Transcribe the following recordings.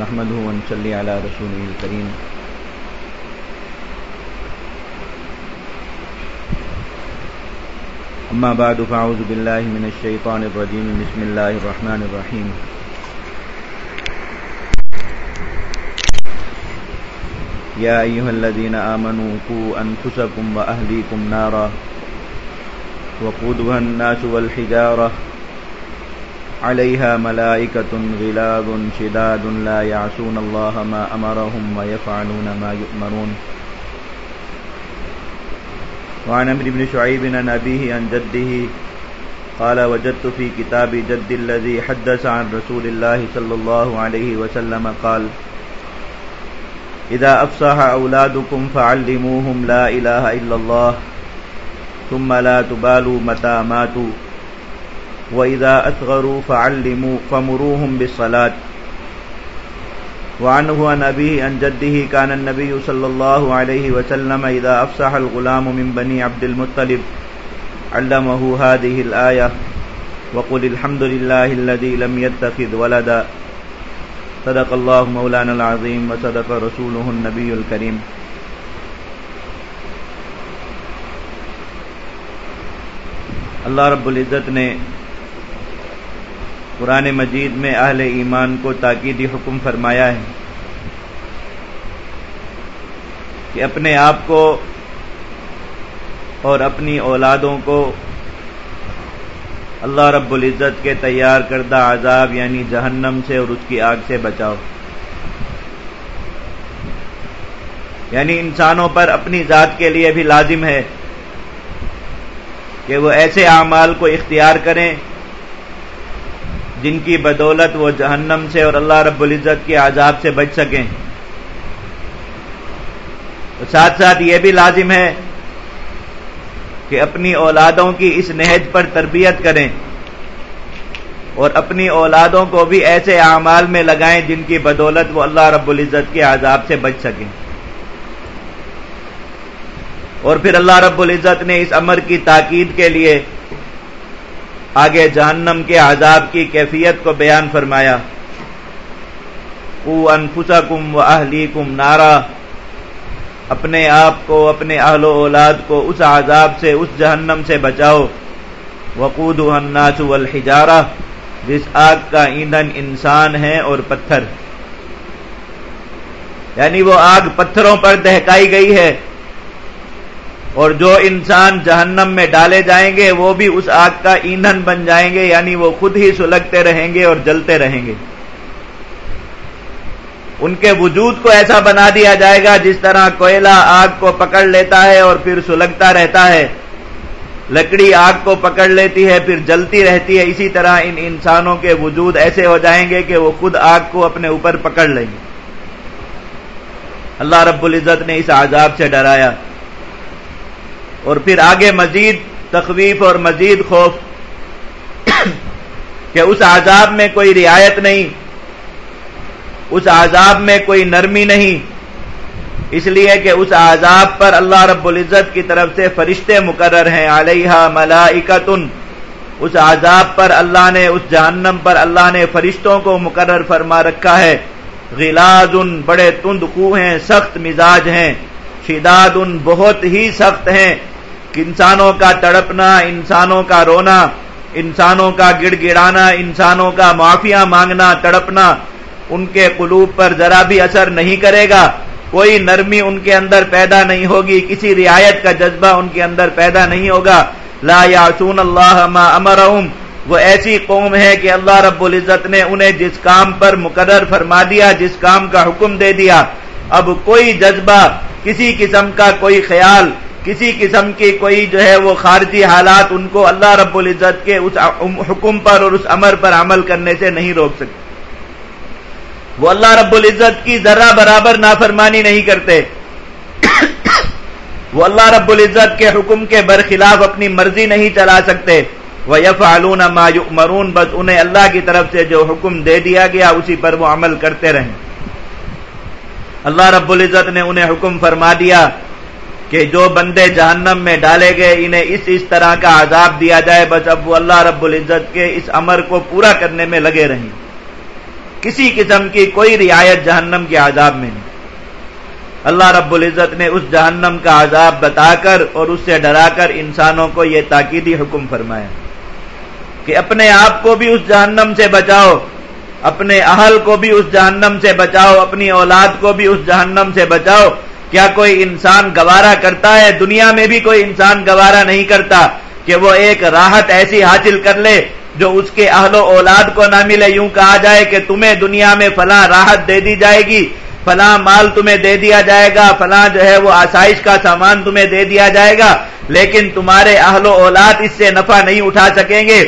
نحمده ونصلي على رسوله الكريم. أما بعد فأعوذ بالله من الشيطان الرجيم. بسم الله الرحمن الرحيم. يا أيها الذين آمنوا قوا أنفسكم وأهليكم نارا وقودها الناس والحجارة عليها ملائكة غلاظ شداد لا يعصون الله ما أمرهم ويفعلون ما يؤمرون. وعن عمرو بن شعيب عن أبيه عن جده قال وجدت في كتاب جد الذي حدث عن رسول الله صلى الله عليه وسلم قال إذا أفصح أولادكم فعلموهم لا إله إلا الله ثم لا تبالوا متى ماتوا وإذا أصغروا فعلموا فمروهم بالصلاة وعنه عن أبيه عن جده كان النبي صلى الله عليه وسلم إذا أفصح الغلام من بني عبد المطلب علمه هذه الآية وقل الحمد لله الذي لم يتخذ ولدا صدق الله مولانا العظيم وصدق رسوله النبي الكريم اللہ رب العزت نے قرآن مجید میں اہل ایمان کو تاکیدی حکم فرمایا ہے کہ اپنے آپ کو اور اپنی اولادوں کو اللہ رب العزت کے تیار کردہ عذاب یعنی جہنم سے اور اس کی آگ سے بچاؤ۔ یعنی انسانوں پر اپنی ذات کے لیے بھی لازم ہے کہ وہ ایسے اعمال کو اختیار کریں جن کی بدولت وہ جہنم سے اور اللہ رب العزت کے عذاب سے بچ سکیں۔ ساتھ ساتھ یہ بھی لازم ہے کہ اپنی اولادوں کی اس نہج پر تربیت کریں اور اپنی اولادوں کو بھی ایسے اعمال میں لگائیں جن کی بدولت وہ اللہ رب العزت کے عذاب سے بچ سکیں۔ اور پھر اللہ رب العزت نے اس امر کی تاکید کے لیے آگے جہنم کے عذاب کی کیفیت کو بیان فرمایا۔ او انفسا کم و اہلی کم نارا۔ اپنے آپ کو، اپنے اہل و اولاد کو اس عذاب سے، اس جہنم سے بچاؤ۔ وقود الناس والحجارہ جس آگ کا ایندھن انسان ہے اور پتھر۔ یعنی وہ آگ پتھروں پر دہکائی گئی ہے۔ اور جو انسان جہنم میں ڈالے جائیں گے، وہ بھی اس آگ کا ایندھن بن جائیں گے یعنی وہ خود ہی سلگتے رہیں گے اور جلتے رہیں گے۔ ان کے وجود کو ایسا بنا دیا جائے گا جس طرح کوئلہ آگ کو پکڑ لیتا ہے اور پھر سلگتا رہتا ہے۔ لکڑی آگ کو پکڑ لیتی ہے، پھر جلتی رہتی ہے۔ اسی طرح ان انسانوں کے وجود ایسے ہو جائیں گے کہ وہ خود آگ کو اپنے اوپر پکڑ لیں گے۔ اللہ رب العزت نے اس عذاب سے ڈرایا۔ اور پھر آگے مزید تخویف اور مزید خوف کہ اس عذاب میں کوئی رعایت نہیں، اس عذاب میں کوئی نرمی نہیں۔ اس لیے کہ اس عذاب پر اللہ رب العزت کی طرف سے فرشتے مقرر ہیں۔ علیہ ملائکتن۔ اس عذاب پر اللہ نے، اس جہنم پر اللہ نے فرشتوں کو مقرر فرما رکھا ہے۔ غلاز ان بڑے تند خو ہیں، سخت مزاج ہیں۔ شداد ان بہت ہی سخت ہیں۔ انسانوں کا تڑپنا، انسانوں کا رونا، انسانوں کا گڑ گڑانا انسانوں کا معافیا مانگنا، تڑپنا، ان کے قلوب پر ذرا بھی اثر نہیں کرے گا۔ کوئی نرمی ان کے اندر پیدا نہیں ہوگی، کسی رعایت کا جذبہ ان کے اندر پیدا نہیں ہوگا۔ لا یاسون اللہ ما امرہم۔ وہ ایسی قوم ہے کہ اللہ رب العزت نے انہیں جس کام پر مقرر فرما دیا، جس کام کا حکم دے دیا۔ اب کوئی جذبہ، کسی قسم کا کوئی خیال کسی قسم کی کوئی جو ہے وہ خارجی حالات ان کو اللہ رب العزت کے اس حکم پر اور اس امر پر عمل کرنے سے نہیں روک سکتے۔ وہ اللہ رب العزت کی ذرہ برابر نافرمانی نہیں کرتے۔ وہ اللہ رب العزت کے حکم کے برخلاف اپنی مرضی نہیں چلا سکتے۔ وہ یف علون مرون بس انہیں اللہ کی طرف سے جو حکم دے دیا گیا، اسی پر وہ عمل کرتے رہیں۔ اللہ رب العزت نے انہیں حکم فرما دیا۔ کہ جو بندے جہنم میں ڈالے گئے انہیں اس اس طرح کا عذاب دیا جائے، بس اب وہ اللہ رب العزت کے اس امر کو پورا کرنے میں لگے رہیں۔ کسی قسم کی کوئی رعایت جہنم کے عذاب میں نہیں۔ اللہ رب العزت نے اس جہنم کا عذاب بتا کر اور اس سے ڈرا کر انسانوں کو یہ تاکیدی حکم فرمایا کہ اپنے آپ کو بھی اس جہنم سے بچاؤ، اپنے اہل کو بھی اس جہنم سے بچاؤ، اپنی اولاد کو بھی اس جہنم سے بچاؤ کیا کوئی انسان گوارا کرتا ہے؟ دنیا میں بھی کوئی انسان گوارا نہیں کرتا کہ وہ ایک راحت ایسی حاصل کر لے جو اس کے اہل و اولاد کو نہ ملے۔ یوں کہا جائے کہ تمہیں دنیا میں فلاں راحت دے دی جائے گی، فلاں مال تمہیں دے دیا جائے گا، فلاں جو ہے وہ آسائش کا سامان تمہیں دے دیا جائے گا، لیکن تمہارے اہل و اولاد اس سے نفع نہیں اٹھا سکیں گے۔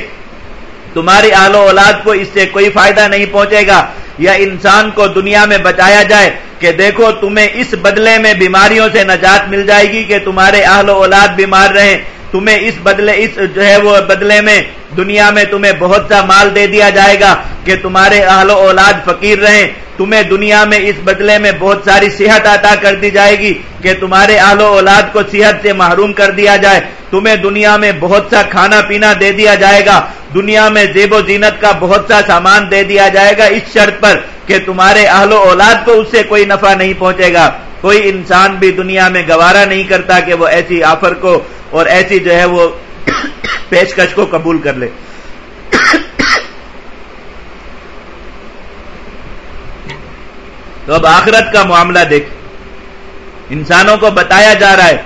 تمہاری اہل و اولاد کو اس سے کوئی فائدہ نہیں پہنچے گا۔ یا انسان کو دنیا میں بچایا جائے کہ دیکھو تمہیں اس بدلے میں بیماریوں سے نجات مل جائے گی کہ تمہارے اہل و اولاد بیمار رہیں تمہیں اس بدلے، اس جو ہے وہ بدلے میں، دنیا میں تمہیں بہت سا مال دے دیا جائے گا کہ تمہارے اہل و اولاد فقیر رہیں۔ تمہیں دنیا میں اس بدلے میں بہت ساری صحت عطا کر دی جائے گی کہ تمہارے اہل و اولاد کو صحت سے محروم کر دیا جائے۔ تمہیں دنیا میں بہت سا کھانا پینا دے دیا جائے گا۔ دنیا میں زیب و زینت کا بہت سا سامان دے دیا جائے گا۔ اس شرط پر کہ تمہارے اہل و اولاد کو اس سے کوئی نفع نہیں پہنچے گا۔ کوئی انسان بھی دنیا میں گوارا نہیں کرتا کہ وہ ایسی آفر کو اور ایسی جو ہے وہ پیشکش کو قبول کر لے۔ تو اب آخرت کا معاملہ دیکھ۔ انسانوں کو بتایا جا رہا ہے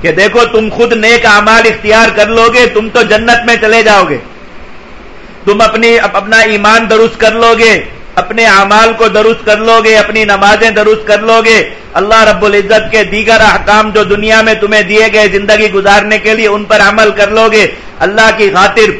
کہ دیکھو تم خود نیک اعمال اختیار کر لو گے تم تو جنت میں چلے جاؤ گے تم اپنی، اپنا ایمان درست کر لو گے اپنے اعمال کو درست کر لو گے اپنی نمازیں درست کر لو گے اللہ رب العزت کے دیگر احکام جو دنیا میں تمہیں دیے گئے زندگی گزارنے کے لیے ان پر عمل کر لو گے اللہ کی خاطر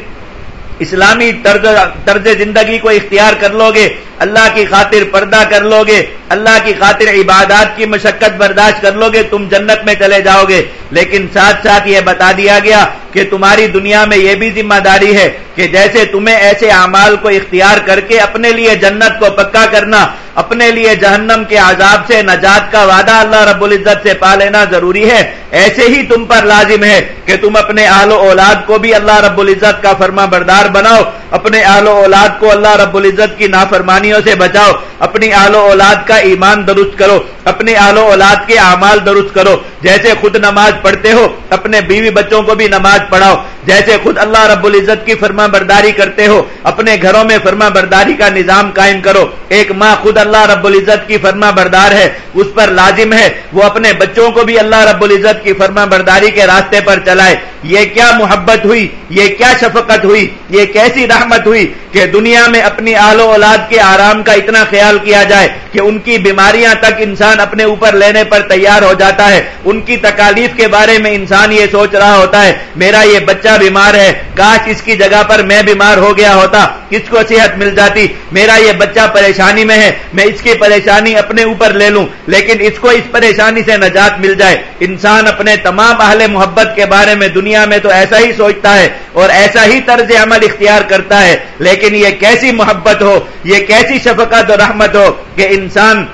اسلامی طرز طرز زندگی کو اختیار کر لو گے اللہ کی خاطر پردہ کر لو گے اللہ کی خاطر عبادات کی مشقت برداشت کر لو گے تم جنت میں چلے جاؤ گے۔ لیکن ساتھ ساتھ یہ بتا دیا گیا کہ تمہاری دنیا میں یہ بھی ذمہ داری ہے کہ جیسے تمہیں ایسے اعمال کو اختیار کر کے اپنے لیے جنت کو پکا کرنا اپنے لیے جہنم کے عذاب سے نجات کا وعدہ اللہ رب العزت سے پا لینا ضروری ہے۔ ایسے ہی تم پر لازم ہے کہ تم اپنے اہل و اولاد کو بھی اللہ رب العزت کا فرما بردار بناؤ۔ اپنے اہل و اولاد کو اللہ رب العزت کی نافرمانیوں سے بچاؤ۔ اپنی اہل و اولاد کا ایمان درست کرو۔ اپنے اہل و اولاد کے اعمال درست کرو۔ جیسے خود نماز پڑھتے ہو، اپنے بیوی بچوں کو بھی نماز پڑھاؤ۔ جیسے خود اللہ رب العزت کی فرما برداری کرتے ہو، اپنے گھروں میں فرما برداری کا نظام قائم کرو۔ ایک ماں خود اللہ رب العزت کی فرما بردار ہے، اس پر لازم ہے۔ وہ اپنے بچوں کو بھی اللہ رب العزت کی فرما برداری کے راستے پر چلائے۔ یہ کیا محبت ہوئی؟ یہ کیا شفقت ہوئی؟ یہ کیسی رحمت ہوئی کہ دنیا میں اپنی آل و اولاد کے آرام کا اتنا خیال کیا جائے کہ ان کی بیماریاں تک انسان اپنے اوپر لینے پر تیار ہو جاتا ہے۔ ان کی تکالیف کے بارے میں انسان یہ سوچ رہا ہوتا ہے، میرا یہ بچہ بیمار ہے۔ کاش اس کی جگہ پر میں بیمار ہو گیا ہوتا، کس کو صحت مل جاتی؟ میرا یہ بچہ پریشانی میں ہے، میں اس کی پریشانی اپنے اوپر لے لوں۔ لیکن اس کو اس پریشانی سے نجات مل جائے۔ انسان اپنے تمام اہل محبت کے بارے میں دنیا میں تو ایسا ہی سوچتا ہے اور ایسا ہی طرز عمل اختیار کرتا ہے۔ لیکن یہ کیسی محبت ہو، یہ کیسی شفقت اور رحمت ہو کہ انسان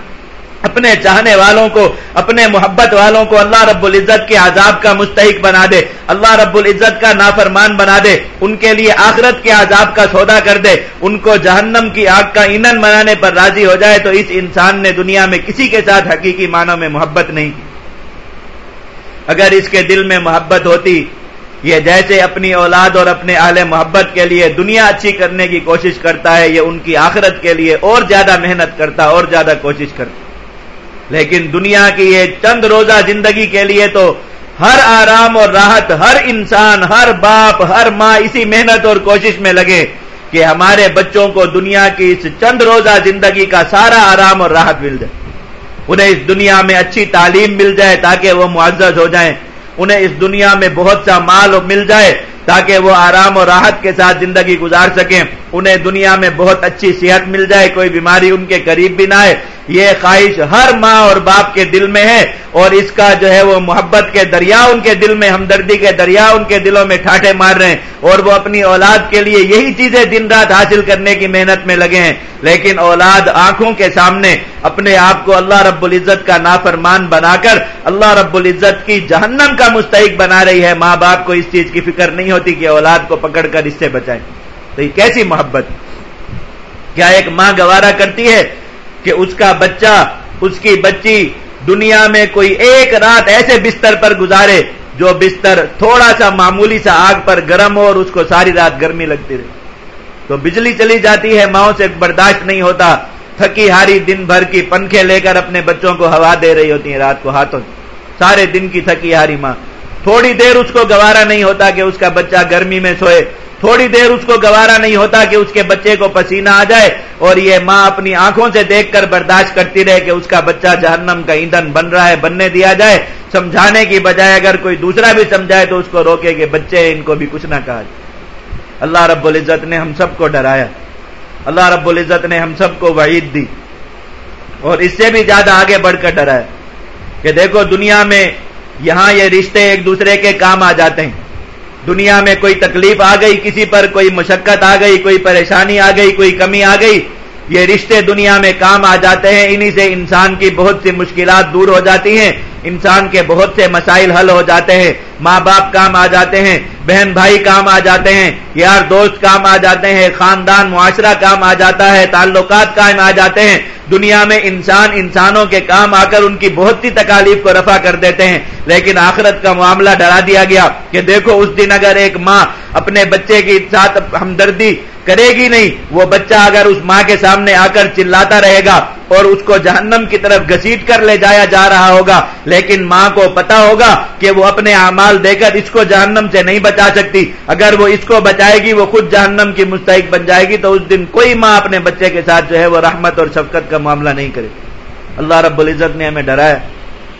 اپنے چاہنے والوں کو، اپنے محبت والوں کو اللہ رب العزت کے عذاب کا مستحق بنا دے۔ اللہ رب العزت کا نافرمان بنا دے۔ ان کے لیے آخرت کے عذاب کا سودا کر دے۔ ان کو جہنم کی آگ کا ایندھن بنانے پر راضی ہو جائے تو اس انسان نے دنیا میں کسی کے ساتھ حقیقی معنوں میں محبت نہیں کی۔ اگر اس کے دل میں محبت ہوتی، یہ جیسے اپنی اولاد اور اپنے اہل محبت کے لیے دنیا اچھی کرنے کی کوشش کرتا ہے، یہ ان کی آخرت کے لیے اور زیادہ محنت کرتا اور زیادہ کوشش کرتا۔ لیکن دنیا کی یہ چند روزہ زندگی کے لیے تو ہر آرام اور راحت، ہر انسان، ہر باپ، ہر ماں اسی محنت اور کوشش میں لگے کہ ہمارے بچوں کو دنیا کی اس چند روزہ زندگی کا سارا آرام اور راحت مل جائے۔ انہیں اس دنیا میں اچھی تعلیم مل جائے تاکہ وہ معزز ہو جائیں۔ انہیں اس دنیا میں بہت سا مال مل جائے۔ تاکہ وہ آرام اور راحت کے ساتھ زندگی گزار سکیں۔ انہیں دنیا میں بہت اچھی صحت مل جائے، کوئی بیماری ان کے قریب بھی نہ آئے۔ یہ خواہش ہر ماں اور باپ کے دل میں ہے اور اس کا جو ہے وہ محبت کے دریا ان کے دل میں، ہمدردی کے دریا ان کے دلوں میں ٹھاٹے مار رہے ہیں۔ اور وہ اپنی اولاد کے لیے یہی چیزیں دن رات حاصل کرنے کی محنت میں لگے ہیں۔ لیکن اولاد آنکھوں کے سامنے اپنے آپ کو اللہ رب العزت کا نافرمان بنا کر اللہ رب العزت کی جہنم کا مستحق بنا رہی ہے۔ ماں باپ کو اس چیز کی فکر نہیں ہوتی کہ اولاد کو پکڑ کر اس سے بچائیں۔ تو یہ کیسی محبت؟ کیا ایک ماں گوارا کرتی ہے کہ اس کا بچہ، اس کی بچی دنیا میں کوئی ایک رات ایسے بستر پر گزارے جو بستر تھوڑا سا معمولی سا آگ پر گرم ہو اور اس کو ساری رات گرمی لگتی رہے۔ تو بجلی چلی جاتی ہے، ماؤں سے برداشت نہیں ہوتا۔ تھکی ہاری دن بھر کی پنکھے لے کر اپنے بچوں کو ہوا دے رہی ہوتی ہیں، رات کو ہاتھوں سارے دن کی تھکی ہاری ماں۔ تھوڑی دیر اس کو گوارا نہیں ہوتا کہ اس کا بچہ گرمی میں سوئے تھوڑی دیر اس کو گوارا نہیں ہوتا کہ اس کے بچے کو پسینہ آ جائے اور یہ ماں اپنی آنکھوں سے دیکھ کر برداشت کرتی رہے کہ اس کا بچہ جہنم کا ایندھن بن رہا ہے، بننے دیا جائے۔ سمجھانے کی بجائے اگر کوئی دوسرا بھی سمجھائے تو اس کو روکے کہ بچے، ان کو بھی کچھ نہ کہا جائے۔ اللہ رب العزت نے ہم سب کو ڈرایا۔ اللہ رب العزت نے ہم سب کو وعید دی۔ اور اس سے بھی زیادہ آگے بڑھ کر ڈرایا کہ دیکھو دنیا میں یہاں یہ رشتے ایک دوسرے کے کام آ جاتے ہیں۔ دنیا میں کوئی تکلیف آ گئی، کسی پر کوئی مشقت آ گئی، کوئی پریشانی آ گئی، کوئی کمی آ گئی، یہ رشتے دنیا میں کام آ جاتے ہیں۔ انہی سے انسان کی بہت سی مشکلات دور ہو جاتی ہیں۔ انسان کے بہت سے مسائل حل ہو جاتے ہیں، ماں باپ کام آ جاتے ہیں، بہن بھائی کام آ جاتے ہیں، یار دوست کام آ جاتے ہیں، خاندان معاشرہ کام آ جاتا ہے، تعلقات کام آ جاتے ہیں، دنیا میں انسان انسانوں کے کام آ کر ان کی بہت سی تکالیف کو رفع کر دیتے ہیں۔ لیکن آخرت کا معاملہ ڈرا دیا گیا کہ دیکھو اس دن اگر ایک ماں اپنے بچے کے ساتھ ہمدردی کرے گی نہیں، وہ بچہ اگر اس ماں کے سامنے آ کر چلاتا رہے گا اور اس کو جہنم کی طرف گسیٹ کر لے جایا جا رہا ہوگا۔ لیکن ماں کو پتا ہوگا کہ وہ اپنے اعمال دے کر اس کو جہنم سے نہیں بچا سکتی۔ اگر وہ اس کو بچائے گی، وہ خود جہنم کی مستحق بن جائے گی، تو اس دن کوئی ماں اپنے بچے کے ساتھ جو ہے وہ رحمت اور شفقت کا معاملہ نہیں کرے۔ اللہ رب العزت نے ہمیں ڈرایا۔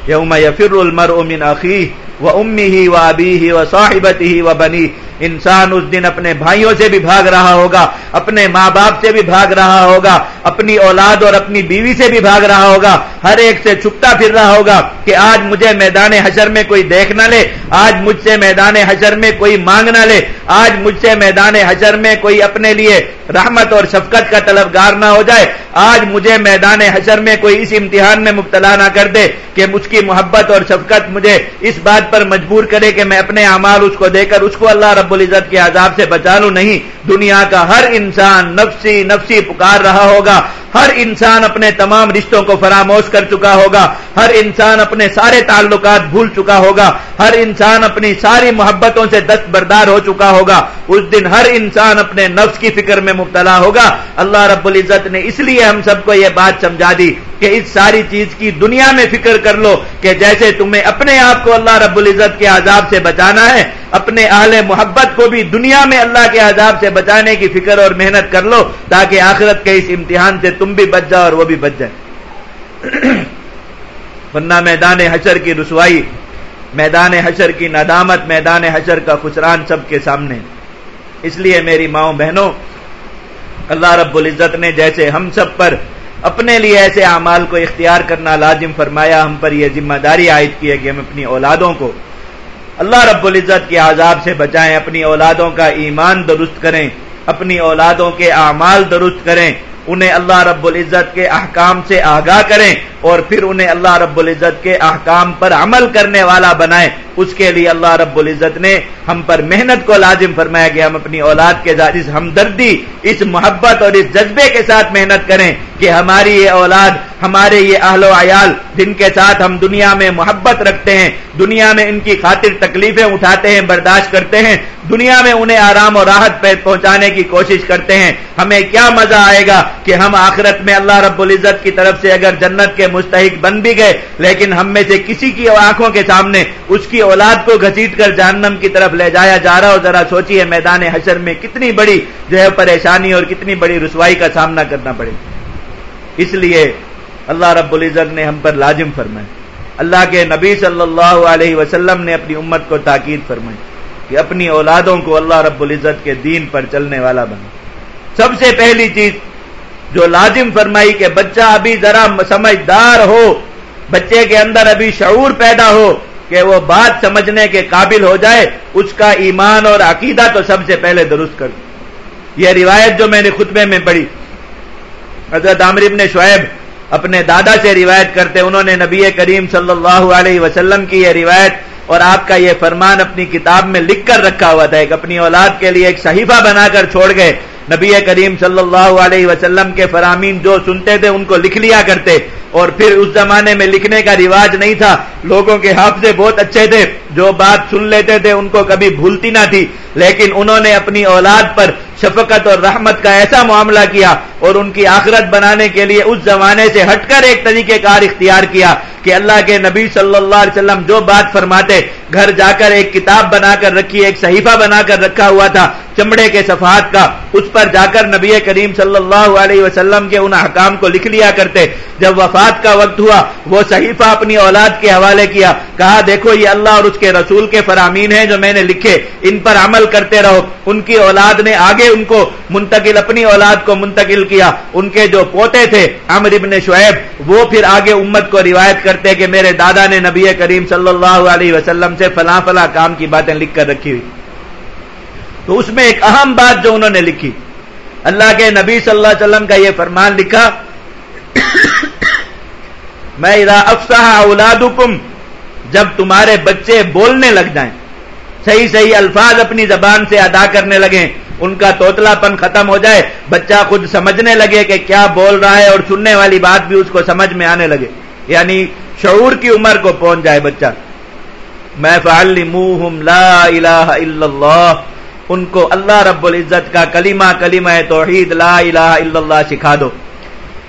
یوم یفر المر امن عقی و امی ہی و ابی ہی و صاحبت ہی و بنی انسان اس دن اپنے بھائیوں سے بھی بھاگ رہا ہوگا، اپنے ماں باپ سے بھی بھاگ رہا ہوگا، اپنی اولاد اور اپنی بیوی سے بھی بھاگ رہا ہوگا، ہر ایک سے چھپتا پھر رہا ہوگا کہ آج مجھے میدان حشر میں کوئی دیکھ نہ لے، آج مجھ سے میدان حشر میں کوئی مانگ نہ لے، آج مجھ سے میدان حشر میں کوئی اپنے لیے رحمت اور شفقت کا طلبگار نہ ہو جائے آج مجھے میدان حشر میں کوئی اس امتحان میں مبتلا نہ کر دے کہ مجھ کی محبت اور شفقت مجھے اس بات پر مجبور کرے کہ میں اپنے اعمال اس کو دے کر اس کو اللہ رب العزت کے عذاب سے بچا لوں۔ نہیں، دنیا کا ہر انسان نفسی نفسی پکار رہا ہوگا۔ ہر انسان اپنے تمام رشتوں کو فراموش کر چکا ہوگا، ہر انسان اپنے سارے تعلقات بھول چکا ہوگا، ہر انسان اپنی ساری محبتوں سے دست بردار ہو چکا ہوگا۔ اس دن ہر انسان اپنے نفس کی فکر میں مبتلا ہوگا۔ اللہ رب العزت نے اس لیے ہم سب کو یہ بات سمجھا دی۔ کہ اس ساری چیز کی دنیا میں فکر کر لو کہ جیسے تمہیں اپنے آپ کو اللہ رب العزت کے عذاب سے بچانا ہے، اپنے اہل محبت کو بھی دنیا میں اللہ کے عذاب سے بچانے کی فکر اور محنت کر لو تاکہ آخرت کے اس امتحان سے تم بھی بچ جاؤ اور وہ بھی بچ جائے۔ ورنہ میدان حشر کی رسوائی، میدان حشر کی ندامت، میدان حشر کا خسران سب کے سامنے۔ اس لیے میری ماؤں بہنوں، اللہ رب العزت نے جیسے ہم سب پر اپنے لیے ایسے اعمال کو اختیار کرنا لازم فرمایا، ہم پر یہ ذمہ داری عائد کی ہے کہ ہم اپنی اولادوں کو اللہ رب العزت کے عذاب سے بچائیں، اپنی اولادوں کا ایمان درست کریں، اپنی اولادوں کے اعمال درست کریں، انہیں اللہ رب العزت کے احکام سے آگاہ کریں اور پھر انہیں اللہ رب العزت کے احکام پر عمل کرنے والا بنائیں۔ اس کے لیے اللہ رب العزت نے ہم پر محنت کو لازم فرمایا کہ ہم اپنی اولاد کے ساتھ اس ہمدردی، اس محبت اور اس جذبے کے ساتھ محنت کریں کہ ہماری یہ اولاد، ہمارے یہ اہل و عیال جن کے ساتھ ہم دنیا میں محبت رکھتے ہیں، دنیا میں ان کی خاطر تکلیفیں اٹھاتے ہیں، برداشت کرتے ہیں، دنیا میں انہیں آرام اور راحت پہ پہنچانے کی کوشش کرتے ہیں، ہمیں کیا مزہ آئے گا کہ ہم آخرت میں اللہ رب العزت کی طرف سے اگر جنت کے مستحق بن بھی گئے، لیکن ہم میں سے کسی کی آنکھوں کے سامنے اس کی اولاد کو گھسیٹ کر جہنم کی طرف لے جایا جا رہا ہو، ذرا سوچیے میدان حشر میں کتنی بڑی جو ہے پریشانی اور کتنی بڑی رسوائی کا سامنا کرنا پڑے۔ اس لیے اللہ رب العزت نے ہم پر لازم فرمائے اللہ کے نبی صلی اللہ علیہ وسلم نے اپنی امت کو تاکید فرمائی کہ اپنی اولادوں کو اللہ رب العزت کے دین پر چلنے والا بنے سب سے پہلی چیز جو لازم فرمائی کہ بچہ ابھی ذرا سمجھدار ہو، بچے کے اندر ابھی شعور پیدا ہو کہ وہ بات سمجھنے کے قابل ہو جائے، اس کا ایمان اور عقیدہ تو سب سے پہلے درست کر یہ روایت جو میں نے خطبے میں پڑھی، حضرت عامر ابن شعیب اپنے دادا سے روایت کرتے، انہوں نے نبی کریم صلی اللہ علیہ وسلم کی یہ روایت اور آپ کا یہ فرمان اپنی کتاب میں لکھ کر رکھا ہوا تھا۔ ایک اپنی اولاد کے لیے ایک صحیفہ بنا کر چھوڑ گئے۔ نبی کریم صلی اللہ علیہ وسلم کے فرامین جو سنتے تھے، ان کو لکھ لیا کرتے۔ اور پھر اس زمانے میں لکھنے کا رواج نہیں تھا۔ لوگوں کے حافظے بہت اچھے تھے۔ جو بات سن لیتے تھے ان کو کبھی بھولتی نہ تھی۔ لیکن انہوں نے اپنی اولاد پر شفقت اور رحمت کا ایسا معاملہ کیا اور ان کی آخرت بنانے کے لیے اس زمانے سے ہٹ کر ایک طریقہ کار اختیار کیا کہ اللہ کے نبی صلی اللہ علیہ وسلم جو بات فرماتے گھر جا کر ایک کتاب بنا کر رکھی، ایک صحیفہ بنا کر رکھا ہوا تھا چمڑے کے صفحات کا۔ اس پر جا کر نبی کریم صلی اللہ علیہ وسلم کے ان حکام کو لکھ لیا کرتے۔ جب وفات کا وقت ہوا، وہ صحیفہ اپنی اولاد کے حوالے کیا۔ کہا، دیکھو، یہ اللہ اور اس کے رسول کے فرامین ہیں جو میں نے لکھے۔ ان پر عمل کرتے رہو۔ ان کی اولاد نے آگے ان کو منتقل، اپنی اولاد کو منتقل کیا۔ ان کے جو پوتے تھے عمر ابن شعیب، وہ پھر آگے امت کو روایت کرتے کہ میرے دادا نے نبی کریم صلی اللہ علیہ وسلم سے فلاں فلاں کام کی باتیں لکھ کر رکھی ہوئی۔ تو اس میں ایک اہم بات جو انہوں نے لکھی۔ اللہ کے نبی صلی اللہ علیہ وسلم کا یہ فرمان لکھا، میں اذا افسح اولادکم جب تمہارے بچے بولنے لگ جائیں، صحیح صحیح الفاظ اپنی زبان سے ادا کرنے لگیں، ان کا توتلا پن ختم ہو جائے، بچہ خود سمجھنے لگے کہ کیا بول رہا ہے اور سننے والی بات بھی اس کو سمجھ میں آنے لگے۔ یعنی شعور کی عمر کو پہنچ جائے بچہ۔ میں فعلموہم لا الہ الا اللہ ان کو اللہ رب العزت کا کلمہ کلمہ توحید لا الہ الا اللہ سکھا دو۔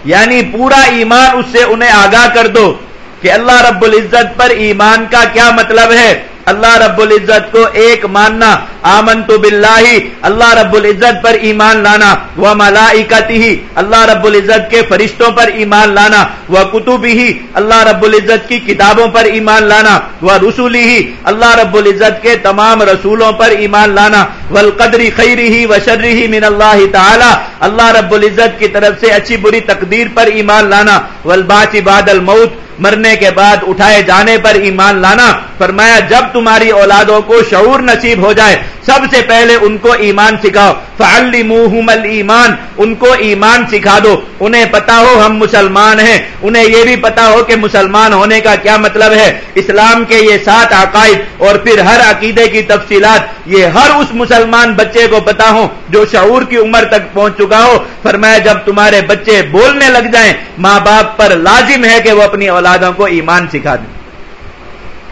یعنی پورا ایمان اس سے انہیں آگاہ کر دو۔ کہ اللہ رب العزت پر ایمان کا کیا مطلب ہے؟ اللہ رب العزت کو ایک ماننا آمن تو بلّہ اللہ رب العزت پر ایمان لانا وہ ملائکتی ہی اللہ رب العزت کے فرشتوں پر ایمان لانا وہ کتب ہی اللہ رب العزت کی کتابوں پر ایمان لانا وہ رسولی ہی اللہ رب العزت کے تمام رسولوں پر ایمان لانا ولقدری خیری ہی و شرری ہی من اللہ تعالی، اللہ رب العزت کی طرف سے اچھی بری تقدیر پر ایمان لانا ولباچی بادل موت مرنے کے بعد اٹھائے جانے پر ایمان لانا فرمایا، جب تمہاری اولادوں کو شعور نصیب ہو جائے، سب سے پہلے ان کو ایمان سکھاؤ۔ فعلی منہ ایمان ان کو ایمان سکھا دو۔ انہیں پتا ہو ہم مسلمان ہیں۔ انہیں یہ بھی پتا ہو کہ مسلمان ہونے کا کیا مطلب ہے۔ اسلام کے یہ سات عقائد اور پھر ہر عقیدے کی تفصیلات، یہ ہر اس مسلمان بچے کو پتا ہو جو شعور کی عمر تک پہنچ چکا ہو۔ فرمایا، جب تمہارے بچے بولنے لگ جائیں، ماں باپ پر لازم ہے کہ وہ اپنی اولاد اولادوں کو ایمان سکھا دیں۔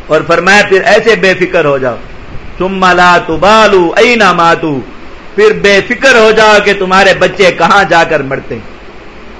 اور فرمایا پھر ایسے بے فکر ہو جاؤ۔ تم ملا تو بالو اینا ماتو۔ پھر بے فکر ہو جاؤ کہ تمہارے بچے کہاں جا کر مرتے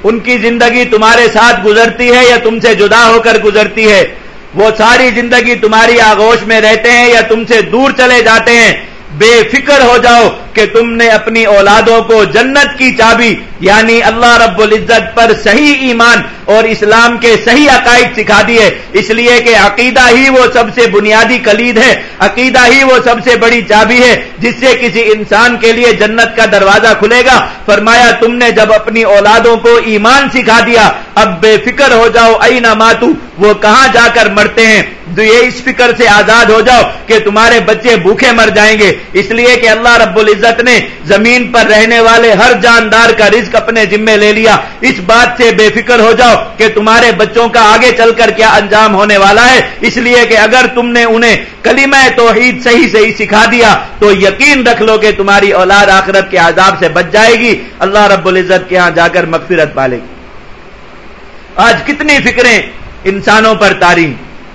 ان کی زندگی تمہارے ساتھ گزرتی ہے یا تم سے جدا ہو کر گزرتی ہے؟ وہ ساری زندگی تمہاری آگوش میں رہتے ہیں یا تم سے دور چلے جاتے ہیں؟ بے فکر ہو جاؤ کہ تم نے اپنی اولادوں کو جنت کی چابی یعنی اللہ رب العزت پر صحیح ایمان اور اسلام کے صحیح عقائد سکھا دیے۔ اس لیے کہ عقیدہ ہی وہ سب سے بنیادی کلید ہے، عقیدہ ہی وہ سب سے بڑی چابی ہے، جس سے کسی انسان کے لیے جنت کا دروازہ کھلے گا۔ فرمایا، تم نے جب اپنی اولادوں کو ایمان سکھا دیا، اب بے فکر ہو جاؤ ائی نہ ماتو؟ وہ کہاں جا کر مرتے ہیں؟ یہ اس فکر سے آزاد ہو جاؤ کہ تمہارے بچے بھوکے مر جائیں گے۔ اس لیے کہ اللہ رب العزت نے زمین پر رہنے والے ہر جاندار کا رزق اپنے ذمے لے لیا۔ اس بات سے بے فکر ہو جاؤ کہ تمہارے بچوں کا آگے چل کر کیا انجام ہونے والا ہے۔ اس لیے کہ اگر تم نے انہیں کلمہ توحید صحیح صحیح سکھا دیا، تو یقین رکھ لو کہ تمہاری اولاد آخرت کے عذاب سے بچ جائے گی۔ اللہ رب العزت کے ہاں جا کر مغفرت پالے گی۔ آج کتنی فکریں انسانوں پر تاری۔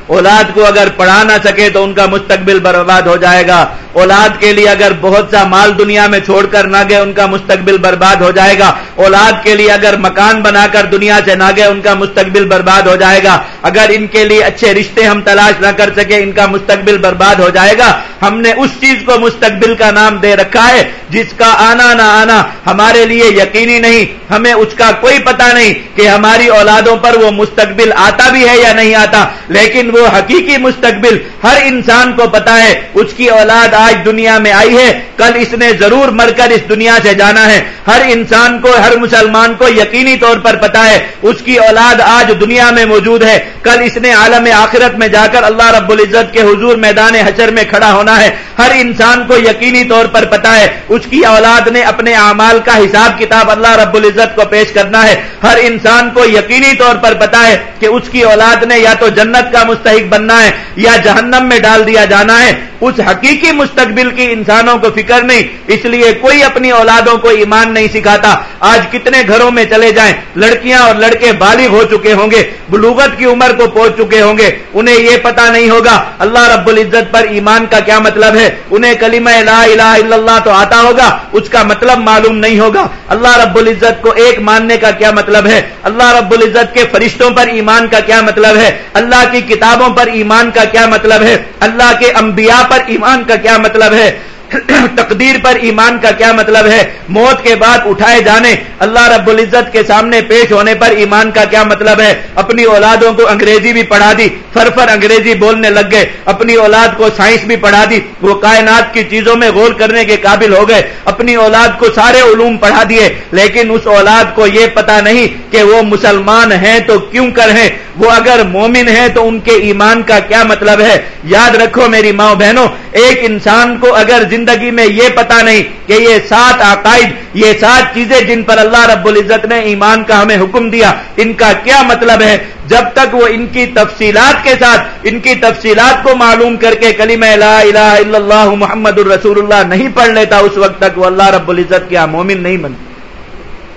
اولاد کو اگر پڑھا نہ سکے تو ان کا مستقبل برباد ہو جائے گا۔ اولاد کے لیے اگر بہت سا مال دنیا میں چھوڑ کر نہ گئے، ان کا مستقبل برباد ہو جائے گا۔ اولاد کے لیے اگر مکان بنا کر دنیا سے نہ گئے، ان کا مستقبل برباد ہو جائے گا۔ اگر ان کے لیے اچھے رشتے ہم تلاش نہ کر سکے، ان کا مستقبل برباد ہو جائے گا۔ ہم نے اس چیز کو مستقبل کا نام دے رکھا ہے، جس کا آنا نہ آنا ہمارے لیے یقینی نہیں۔ ہمیں اس کا کوئی پتہ نہیں کہ ہماری اولادوں پر وہ مستقبل آتا بھی ہے یا نہیں آتا۔ لیکن وہ حقیقی مستقبل ہر انسان کو پتا ہے، اس کی اولاد آج دنیا میں آئی ہے، کل اس نے ضرور مر کر اس دنیا سے جانا ہے۔ ہر انسان کو، ہر مسلمان کو یقینی طور پر پتا ہے، اس کی اولاد آج دنیا میں موجود ہے۔ کل اس نے عالم آخرت میں جا کر اللہ رب العزت کے حضور میدان حشر میں کھڑا ہونا ہے۔ ہر انسان کو یقینی طور پر پتا ہے، اس کی اولاد نے اپنے اعمال کا حساب کتاب اللہ رب العزت کو پیش کرنا ہے۔ ہر انسان کو یقینی طور پر پتا ہے کہ اس کی اولاد نے یا تو جنت کا مستحق بننا ہے یا جہنم میں ڈال دیا جانا ہے۔ اس حقیقی مستقبل کی انسانوں کو فکر نہیں، اس لیے کوئی اپنی اولادوں کو ایمان نہیں سکھاتا۔ آج کتنے گھروں میں چلے جائیں، لڑکیاں اور لڑکے بالغ ہو چکے ہوں گے۔ بلوغت کی عمر کو پہنچ چکے ہوں گے، انہیں یہ پتا نہیں ہوگا۔ اللہ رب العزت پر ایمان کا کیا مطلب ہے؟ انہیں کلمہ لا الہ الا اللہ تو آتا ہوگا، اس کا مطلب معلوم نہیں ہوگا۔ اللہ رب العزت کو ایک ماننے کا کیا مطلب ہے؟ اللہ رب العزت کے فرشتوں پر ایمان کا کیا مطلب ہے؟ اللہ کی کتابوں پر ایمان کا کیا مطلب ہے؟ اللہ کے انبیاء پر ایمان کا کیا مطلب ہے؟ تقدیر پر ایمان کا کیا مطلب ہے؟ موت کے بعد اٹھائے جانے، اللہ رب العزت کے سامنے پیش ہونے پر ایمان کا کیا مطلب ہے؟ اپنی اولادوں کو انگریزی بھی پڑھا دی فر فر انگریزی بولنے لگ گئے، اپنی اولاد کو سائنس بھی پڑھا دی، وہ کائنات کی چیزوں میں غور کرنے کے قابل ہو گئے، اپنی اولاد کو سارے علوم پڑھا دیے، لیکن اس اولاد کو یہ پتا نہیں کہ وہ مسلمان ہیں تو کیوں کر ہیں؟ وہ اگر مومن ہیں تو ان کے ایمان کا کیا مطلب ہے؟ یاد رکھو میری ماں بہنوں، ایک انسان کو اگر زندگی میں یہ پتا نہیں کہ یہ سات عقائد، یہ سات چیزیں جن پر اللہ رب العزت نے ایمان کا ہمیں حکم دیا، ان کا کیا مطلب ہے؟ جب تک وہ ان کی تفصیلات کے ساتھ، ان کی تفصیلات کو معلوم کر کے کلیم لا الہ الا اللہ محمد الرسول اللہ نہیں پڑھ لیتا، اس وقت تک وہ اللہ رب العزت کیا مومن نہیں بنتا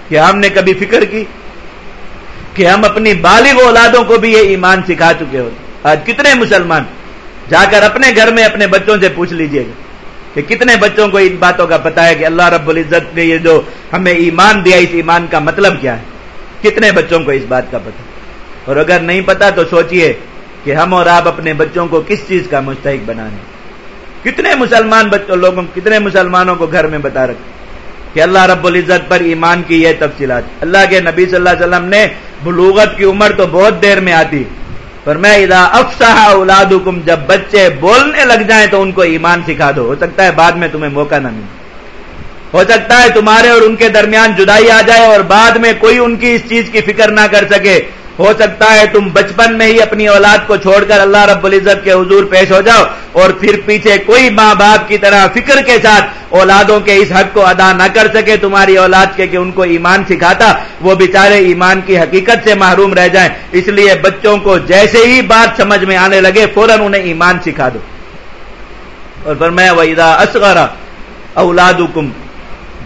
کیا ہم نے کبھی فکر کی؟ کہ ہم اپنی بالغ اولادوں کو بھی یہ ایمان سکھا چکے ہو۔ آج کتنے مسلمان، جا کر اپنے گھر میں اپنے بچوں سے پوچھ لیجیے گا۔ کہ کتنے بچوں کو ان باتوں کا پتا ہے کہ اللہ رب العزت نے یہ جو ہمیں ایمان دیا، اس ایمان کا مطلب کیا ہے؟ کتنے بچوں کو اس بات کا پتا اور اگر نہیں پتا تو سوچئے کہ ہم اور آپ اپنے بچوں کو کس چیز کا مستحق بنانے کتنے مسلمان بچوں لوگوں، کتنے مسلمانوں کو گھر میں بتا رکھے کہ اللہ رب العزت پر ایمان کی یہ تفصیلات۔ اللہ کے نبی صلی اللہ علیہ وسلم نے بلوغت کی عمر تو بہت دیر میں آتی۔ پر میں ادا افسا اولاد جب بچے بولنے لگ جائیں تو ان کو ایمان سکھا دو۔ ہو سکتا ہے بعد میں تمہیں موقع نہ ملے۔ ہو سکتا ہے تمہارے اور ان کے درمیان جدائی آ جائے اور بعد میں کوئی ان کی اس چیز کی فکر نہ کر سکے۔ ہو سکتا ہے تم بچپن میں ہی اپنی اولاد کو چھوڑ کر اللہ رب العزت کے حضور پیش ہو جاؤ اور پھر پیچھے کوئی ماں باپ کی طرح فکر کے ساتھ اولادوں کے اس حق کو ادا نہ کر سکے، تمہاری اولاد کے کہ ان کو ایمان سکھاتا، وہ بیچارے ایمان کی حقیقت سے محروم رہ جائیں۔ اس لیے بچوں کو جیسے ہی بات سمجھ میں آنے لگے، فوراً انہیں ایمان سکھا دو۔ اور پھر میں ویدا اصغرا اولاد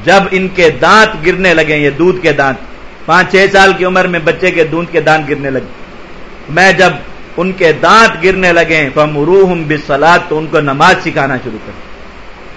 جب ان کے دانت گرنے لگے یہ دودھ کے دانت پانچ چھ سال کی عمر میں بچے کے دودھ کے دانت گرنے لگے۔ میں جب ان کے دانت گرنے لگے فم روح بسلاد تو ان کو نماز سکھانا شروع کر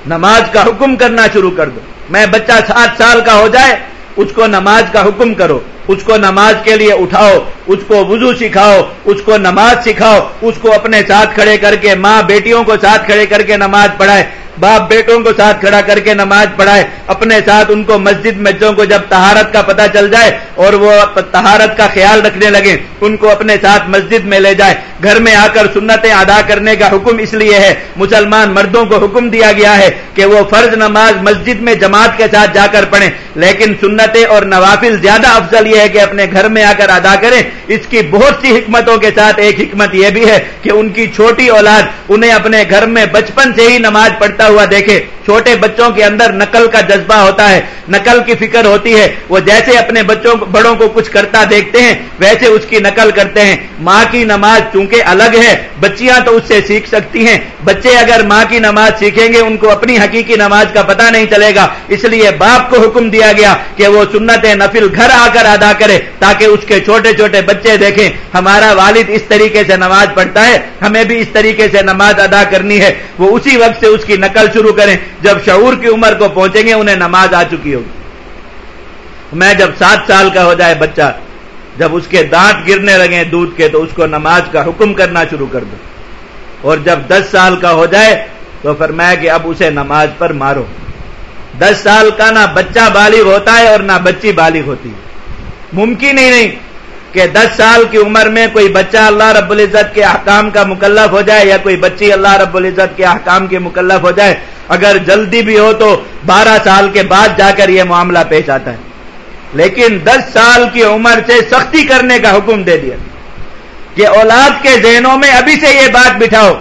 نماز کا حکم کرنا شروع کر دو۔ میں بچہ سات سال کا ہو جائے، اس کو نماز کا حکم کرو۔ اس کو نماز کے لیے اٹھاؤ، اس کو وضو سکھاؤ، اس کو نماز سکھاؤ، اس کو اپنے ساتھ کھڑے کر کے، ماں بیٹیوں کو ساتھ کھڑے کر کے نماز پڑھائے۔ باپ بیٹوں کو ساتھ کھڑا کر کے نماز پڑھائے، اپنے ساتھ ان کو مسجد بچوں کو جب تہارت کا پتہ چل جائے اور وہ تہارت کا خیال رکھنے لگے ان کو اپنے ساتھ مسجد میں لے جائے۔ گھر میں آ کر سنتیں ادا کرنے کا حکم اس لیے ہے۔ مسلمان مردوں کو حکم دیا گیا ہے کہ وہ فرض نماز مسجد میں جماعت کے ساتھ جا کر پڑھیں۔ لیکن سنتیں اور نوافل زیادہ افضل یہ ہے کہ اپنے گھر میں آ کر ادا کریں۔ اس کی بہت سی حکمتوں کے ساتھ ایک حکمت یہ بھی ہے کہ ان کی چھوٹی اولاد انہیں اپنے گھر میں بچپن سے ہی نماز پڑھتا ہوا دیکھے۔ چھوٹے بچوں کے اندر نقل کا جذبہ ہوتا ہے، نقل کی فکر ہوتی ہے۔ وہ جیسے اپنے بچوں بڑوں کو کچھ کرتا دیکھتے ہیں، ویسے اس کی نقل کرتے ہیں۔ ماں کی نماز چونکہ الگ ہے بچیاں تو اس سے سیکھ سکتی ہیں۔ بچے اگر ماں کی نماز سیکھیں گے، ان کو اپنی حقیقی نماز کا پتہ نہیں چلے گا۔ اس لیے باپ کو حکم دیا گیا کہ وہ سنت نفل گھر آ کر ادا کرے، تاکہ اس کے چھوٹے چھوٹے بچے دیکھیں۔ ہمارا والد اس طریقے سے نماز پڑھتا ہے، ہمیں بھی اس طریقے سے نماز ادا کرنی ہے۔ وہ اسی وقت سے اس کی نقل شروع کریں، جب شعور کی عمر کو پہنچیں گے، انہیں نماز آ چکی ہوگی۔ میں جب سات سال کا ہو جائے بچہ جب اس کے دانت گرنے لگے دودھ کے تو اس کو نماز کا حکم کرنا شروع کر دو۔ اور جب دس سال کا ہو جائے تو فرمایا کہ اب اسے نماز پر مارو۔ دس سال کا نہ بچہ بالغ ہوتا ہے اور نہ بچی بالغ ہوتی ہے۔ ممکن ہی نہیں کہ دس سال کی عمر میں کوئی بچہ اللہ رب العزت کے احکام کا مکلف ہو جائے یا کوئی بچی اللہ رب العزت کے احکام کے مکلف ہو جائے۔ اگر جلدی بھی ہو تو بارہ سال کے بعد جا کر یہ معاملہ پیش آتا ہے۔ لیکن دس سال کی عمر سے سختی کرنے کا حکم دے دیا کہ اولاد کے ذہنوں میں ابھی سے یہ بات بٹھاؤ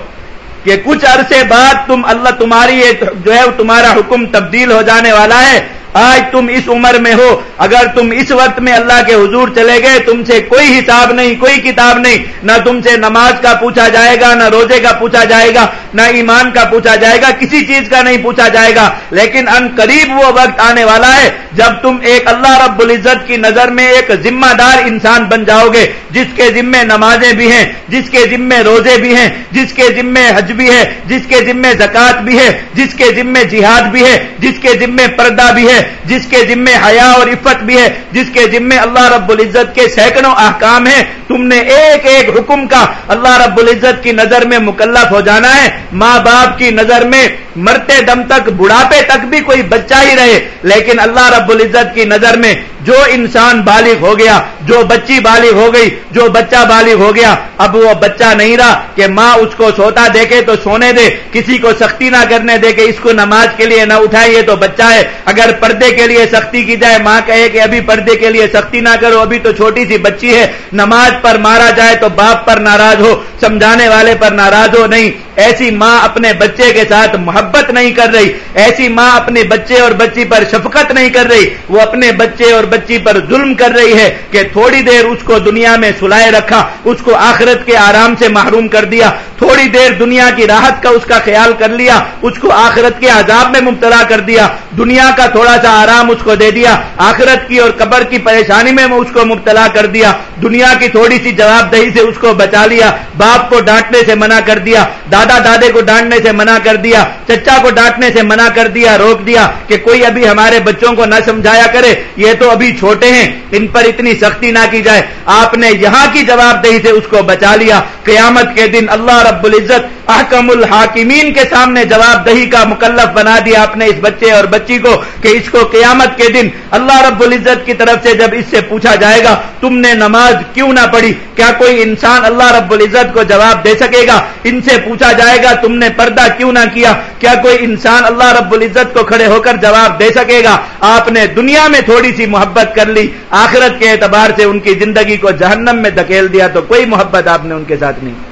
کہ کچھ عرصے بعد تم اللہ تمہاری جو ہے تمہارا حکم تبدیل ہو جانے والا ہے آج تم اس عمر میں ہو، اگر تم اس وقت میں اللہ کے حضور چلے گئے، تم سے کوئی حساب نہیں، کوئی کتاب نہیں، نہ تم سے نماز کا پوچھا جائے گا، نہ روزے کا پوچھا جائے گا، نہ ایمان کا پوچھا جائے گا، کسی چیز کا نہیں پوچھا جائے گا۔ لیکن ان قریب وہ وقت آنے والا ہے جب تم ایک اللہ رب العزت کی نظر میں ایک ذمہ دار انسان بن جاؤ گے، جس کے ذمے نمازیں بھی ہیں، جس کے ذمے روزے بھی ہیں، جس کے ذمے حج بھی ہے، جس کے ذمے زکات بھی ہے، جس کے ذمے جہاد بھی ہے، جس کے ذمے پردہ بھی ہے۔ جس کے ذمے حیا اور عفت بھی ہے، جس کے ذمے اللہ رب العزت کے سینکڑوں احکام ہیں۔ تم نے ایک ایک حکم کا اللہ رب العزت کی نظر میں مکلف ہو جانا ہے۔ ماں باپ کی نظر میں مرتے دم تک بڑھاپے تک بھی کوئی بچہ ہی رہے، لیکن اللہ رب العزت کی نظر میں جو انسان بالغ ہو گیا، جو بچی بالغ ہو گئی، جو بچہ بالغ ہو گیا، اب وہ بچہ نہیں رہا کہ ماں اس کو سوتا دے کے تو سونے دے، کسی کو سختی نہ کرنے دے کہ اس کو نماز کے لیے نہ اٹھائے یہ تو بچہ ہے۔ اگر پردے کے لیے سختی کی جائے، ماں کہے کہ ابھی پردے کے لیے سختی نہ کرو، ابھی تو چھوٹی سی بچی ہے۔ نماز پر مارا جائے تو باپ پر ناراض ہو، سمجھانے والے پر ناراض ہو، نہیں۔ ایسی ماں اپنے بچے کے ساتھ محبت نہیں کر رہی۔ ایسی ماں اپنے بچے اور بچی پر شفقت نہیں کر رہی۔ وہ اپنے بچے اور بچی پر ظلم کر رہی ہے کہ تھوڑی دیر اس کو دنیا میں سلائے رکھا، اس کو آخرت کے آرام سے محروم کر دیا تھوڑی دیر دنیا کی راحت کا اس کا خیال کر لیا، اس کو آخرت کے عذاب میں مبتلا کر دیا، دنیا کا تھوڑا سا آرام اس کو دے دیا، آخرت کی اور قبر کی پریشانی میں اس کو مبتلا کر دیا، دنیا کی تھوڑی سی جواب دہی سے اس کو بچا لیا، باپ کو ڈانٹنے سے منع کر دیا، دادا دادے کو ڈانٹنے سے منع کر دیا، چچا کو ڈانٹنے سے منع کر دیا، روک دیا کہ کوئی ابھی ہمارے بچوں کو نہ سمجھایا کرے، یہ تو ابھی چھوٹے ہیں، ان پر اتنی سختی نہ کی جائے۔ آپ نے یہاں کی جواب دہی سے اس کو بچا لیا۔ قیامت کے دن اللہ رب العزت، احکم الحاکمین کے سامنے جواب دہی کا مکلف بنا دیا آپ نے اس بچے اور بچی کو کہ اس کو قیامت کے دن اللہ رب العزت کی طرف سے جب اس سے پوچھا جائے گا، تم نے نماز کیوں نہ پڑھی؟ کیا کوئی انسان اللہ رب العزت کو جواب دے سکے گا؟ ان سے پوچھا جائے گا، تم نے پردہ کیوں نہ کیا؟ کیا کوئی انسان اللہ رب العزت کو کھڑے ہو کر جواب دے سکے گا؟ آپ نے دنیا میں تھوڑی سی محبت کر لی، آخرت کے اعتبار سے ان کی زندگی کو جہنم میں دھکیل دیا تو کوئی محبت آپ نے ان کے ساتھ نہیں۔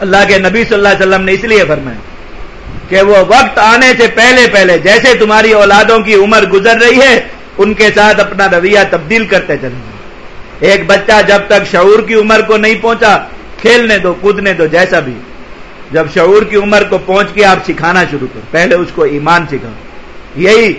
اللہ کے نبی صلی اللہ علیہ وسلم نے اس لیے فرمایا کہ وہ وقت آنے سے پہلے پہلے جیسے تمہاری اولادوں کی عمر گزر رہی ہے، ان کے ساتھ اپنا رویہ تبدیل کرتے چلیں۔ ایک بچہ جب تک شعور کی عمر کو نہیں پہنچا، کھیلنے دو، کودنے دو، جیسا بھی۔ جب شعور کی عمر کو پہنچ کے آپ سکھانا شروع کرو۔ پہلے اس کو ایمان سکھاؤ۔ یہی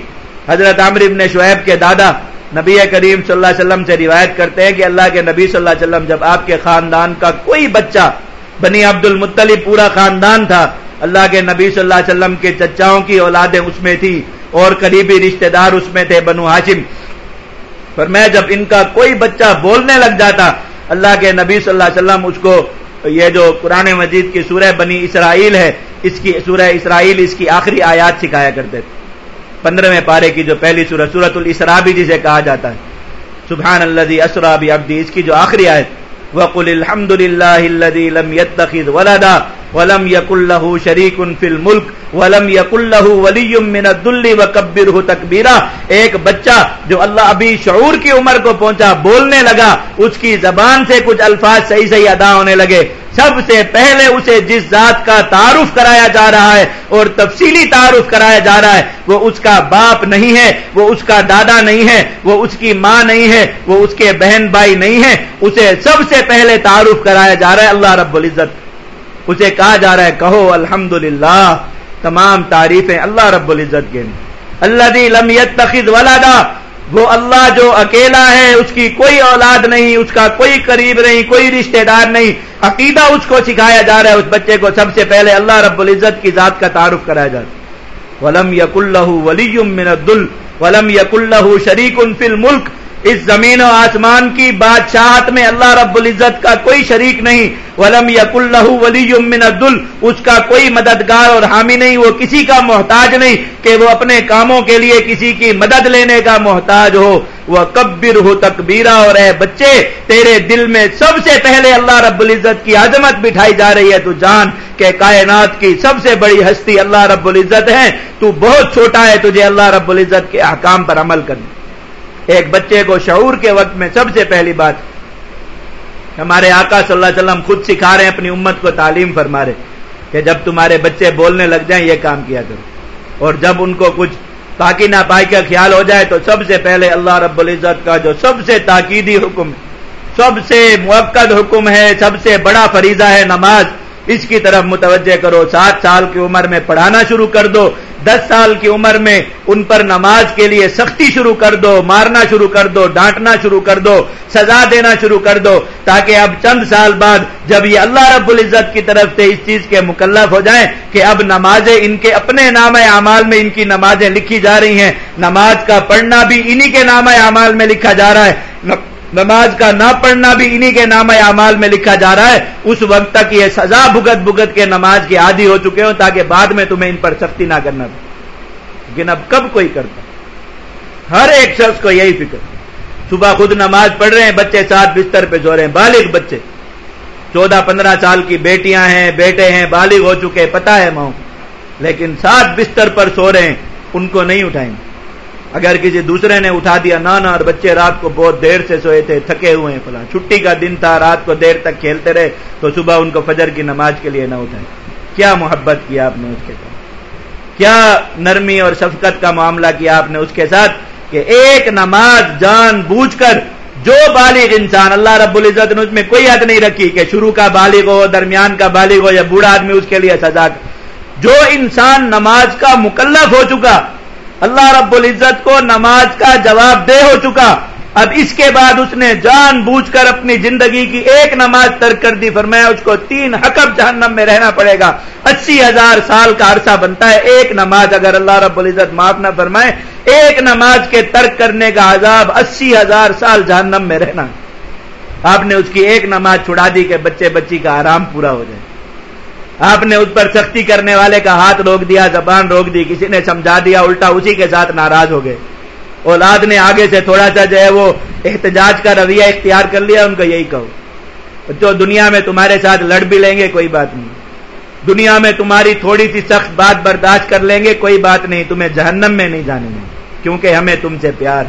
حضرت عامر ابن شعیب کے دادا نبی کریم صلی اللہ علیہ وسلم سے روایت کرتے ہیں کہ اللہ کے نبی صلی اللہ علیہ وسلم جب آپ کے خاندان کا کوئی بچہ بنی عبد المطلب پورا خاندان تھا۔ اللہ کے نبی صلی اللہ علیہ وسلم کے چچاؤں کی اولادیں اس میں تھی اور قریبی رشتہ دار اس میں تھے بنو ہاشم۔ پر میں جب ان کا کوئی بچہ بولنے لگ جاتا، اللہ کے نبی صلی اللہ علیہ وسلم اس کو یہ جو قرآن مجید کی سورہ بنی اسرائیل ہے، اس کی سورہ اسرائیل، اس کی آخری آیات سکھایا کرتے تھے۔ پندرہویں پارے کی جو پہلی سورت سورت الاسرا بھی جسے کہا جاتا ہے۔ سبحان اللہ اسرا بھی ابدی اس کی جو آخری آیت۔ وقل الحمد للہ لم يتخذ ولدا ولم يكن له شريك في الملك ولم يكن له ولي من الذل وكبره تكبيرا ایک بچہ جو اللہ ابھی شعور کی عمر کو پہنچا، بولنے لگا، اس کی زبان سے کچھ الفاظ صحیح صحیح ادا ہونے لگے۔ سب سے پہلے اسے جس ذات کا تعارف کرایا جا رہا ہے اور تفصیلی تعارف کرایا جا رہا ہے، وہ اس کا باپ نہیں ہے، وہ اس کا دادا نہیں ہے، وہ اس کی ماں نہیں ہے، وہ اس کے بہن بھائی نہیں ہے۔ اسے سب سے پہلے تعارف کرایا جا رہا ہے، اللہ رب العزت۔ اسے کہا جا رہا ہے، کہو الحمد تمام تعریفیں اللہ رب العزت کے اللہ لم يتخذ ولدا۔ وہ اللہ جو اکیلا ہے، اس کی کوئی اولاد نہیں، اس کا کوئی قریب نہیں، کوئی رشتہ دار نہیں۔ عقیدہ اس کو سکھایا جا رہا ہے، اس بچے کو سب سے پہلے اللہ رب العزت کی ذات کا تعارف کرایا جا رہا ہے۔ ولم یق اللہ ولی من الدل ولم یق اللہ شریک فل ملک اس زمین و آسمان کی بادشاہت میں اللہ رب العزت کا کوئی شریک نہیں۔ ولم یق اللہ ولی من الدل اس کا کوئی مددگار اور حامی نہیں، وہ کسی کا محتاج نہیں کہ وہ اپنے کاموں کے لیے کسی کی مدد لینے کا محتاج ہو۔ وہ کبر ہو تکبیرا اور اے بچے، تیرے دل میں سب سے پہلے اللہ رب العزت کی عظمت بٹھائی جا رہی ہے۔ تو جان کہ کائنات کی سب سے بڑی ہستی اللہ رب العزت ہے۔ تو بہت چھوٹا ہے تجھے اللہ رب العزت کے احکام پر عمل کرنا۔ ایک بچے کو شعور کے وقت میں سب سے پہلی بات، ہمارے آقا صلی اللہ علیہ وسلم خود سکھا رہے ہیں، اپنی امت کو تعلیم فرما رہے کہ جب تمہارے بچے بولنے لگ جائیں، یہ کام کیا کرو۔ اور جب ان کو کچھ پاکی نہ پائی کا خیال ہو جائے، تو سب سے پہلے اللہ رب العزت کا جو سب سے تاکیدی حکم، سب سے موقع حکم ہے، سب سے بڑا فریضہ ہے نماز اس کی طرف متوجہ کرو، سات سال کی عمر میں پڑھانا شروع کر دو، دس سال کی عمر میں ان پر نماز کے لیے سختی شروع کر دو، مارنا شروع کر دو، ڈانٹنا شروع کر دو، سزا دینا شروع کر دو، تاکہ اب چند سال بعد جب یہ اللہ رب العزت کی طرف سے اس چیز کے مکلف ہو جائیں کہ اب نمازیں ان کے اپنے نام اعمال میں ان کی نمازیں لکھی جا رہی ہیں، نماز کا پڑھنا بھی انہی کے نام اعمال میں لکھا جا رہا ہے۔ نماز کا نہ پڑھنا بھی انہی کے نام اعمال میں لکھا جا رہا ہے۔ اس وقت تک یہ سزا بھگت بھگت کے نماز کے عادی ہو چکے ہوں تاکہ بعد میں تمہیں ان پر سختی نہ کرنا لیکن اب کب کوئی کرتا؟ ہر ایک شخص کو یہی فکر۔ صبح خود نماز پڑھ رہے ہیں، بچے ساتھ بستر پہ سو رہے ہیں۔ بالغ بچے۔ چودہ پندرہ سال کی بیٹیاں ہیں، بیٹے ہیں، بالغ ہو چکے پتا ہے ماؤں۔ لیکن ساتھ بستر پر سو رہے ہیں، ان کو نہیں اٹھائیں۔ گے اگر کسی دوسرے نے اٹھا دیا، نانا اور بچے رات کو بہت دیر سے سوئے تھے، تھکے ہوئے ہیں، فلاں۔ چھٹی کا دن تھا، رات کو دیر تک کھیلتے رہے، تو صبح ان کو فجر کی نماز کے لیے نہ اٹھائے۔ کیا محبت کیا آپ نے اس کے ساتھ؟ کیا نرمی اور شفقت کا معاملہ کیا آپ نے اس کے ساتھ کہ ایک نماز جان بوجھ کر جو بالغ انسان، اللہ رب العزت نے اس میں کوئی حد نہیں رکھی کہ شروع کا بالغ ہو، درمیان کا بالغ ہو یا بوڑھا آدمی اس کے لیے سزا۔ جو انسان نماز کا مکلف ہو چکا اللہ رب العزت کو نماز کا جواب دے ہو چکا۔ اب اس کے بعد اس نے جان بوجھ کر اپنی زندگی کی ایک نماز ترک کر دی۔ فرمایا اس کو تین حکب جہنم میں رہنا پڑے گا۔ اسی ہزار سال کا عرصہ بنتا ہے۔ ایک نماز اگر اللہ رب العزت معاف نہ فرمائے، ایک نماز کے ترک کرنے کا عذاب اسی ہزار سال جہنم میں رہنا۔ آپ نے اس کی ایک نماز چھڑا دی کہ بچے بچی کا آرام پورا ہو جائے۔ آپ نے اس پر سختی کرنے والے کا ہاتھ روک دیا، زبان روک دی، کسی نے سمجھا دیا، الٹا اسی کے ساتھ ناراض ہو گئے۔ اولاد نے آگے سے تھوڑا سا جو ہے وہ احتجاج کا رویہ اختیار کر لیا، ان کو یہی کہو۔ جو دنیا میں تمہارے ساتھ لڑ بھی لیں گے، کوئی بات نہیں۔ دنیا میں تمہاری تھوڑی سی سخت بات برداشت کر لیں گے، کوئی بات نہیں، تمہیں جہنم میں نہیں جانے گے کیونکہ ہمیں تم سے پیار۔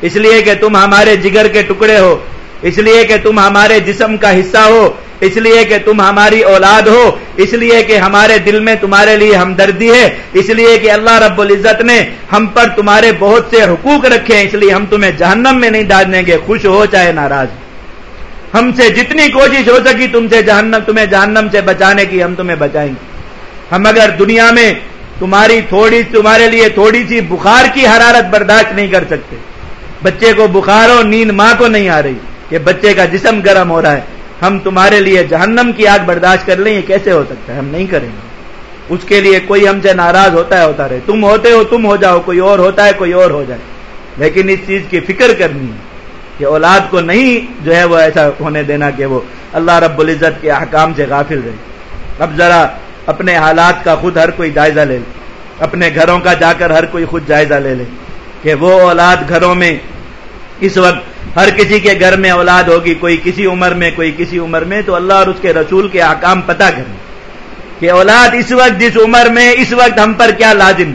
اس لیے کہ تم ہمارے جگر کے ٹکڑے ہو۔ اس لیے کہ تم ہمارے جسم کا حصہ ہو، اس لیے کہ تم ہماری اولاد ہو، اس لیے کہ ہمارے دل میں تمہارے لیے ہمدردی ہے، اس لیے کہ اللہ رب العزت نے ہم پر تمہارے بہت سے حقوق رکھے ہیں، اس لیے ہم تمہیں جہنم میں نہیں ڈالیں گے خوش ہو، چاہے ناراض۔ ہم سے جتنی کوشش ہو سکی، تم سے جہنم، تمہیں جہنم سے بچانے کی ہم تمہیں بچائیں گے۔ ہم اگر دنیا میں تمہاری تھوڑی، تمہارے لیے تھوڑی سی بخار کی حرارت برداشت نہیں کر سکتے، بچے کو بخار ہو، نیند ماں کو نہیں آ رہی۔ کہ بچے کا جسم گرم ہو رہا ہے، ہم تمہارے لیے جہنم کی آگ برداشت کر لیں، یہ کیسے ہو سکتا ہے؟ ہم نہیں کریں گے۔ اس کے لیے کوئی ہم سے ناراض ہوتا ہے، ہوتا رہے۔ تم ہوتے ہو، تم ہو جاؤ، کوئی اور ہوتا ہے، کوئی اور ہو جائے۔ لیکن اس چیز کی فکر کرنی ہے کہ اولاد کو نہیں جو ہے وہ ایسا ہونے دینا کہ وہ اللہ رب العزت کے احکام سے غافل رہے۔ اب ذرا اپنے حالات کا خود ہر کوئی جائزہ لے لے۔ اپنے گھروں کا جا کر ہر کوئی خود جائزہ لے لے کہ وہ اولاد گھروں میں اس وقت ہر کسی کے گھر میں اولاد ہوگی، کوئی کسی عمر میں، کوئی کسی عمر میں، تو اللہ اور اس کے رسول کے احکام پتہ کریں کہ اولاد اس وقت، جس عمر میں، اس وقت ہم پر کیا لازم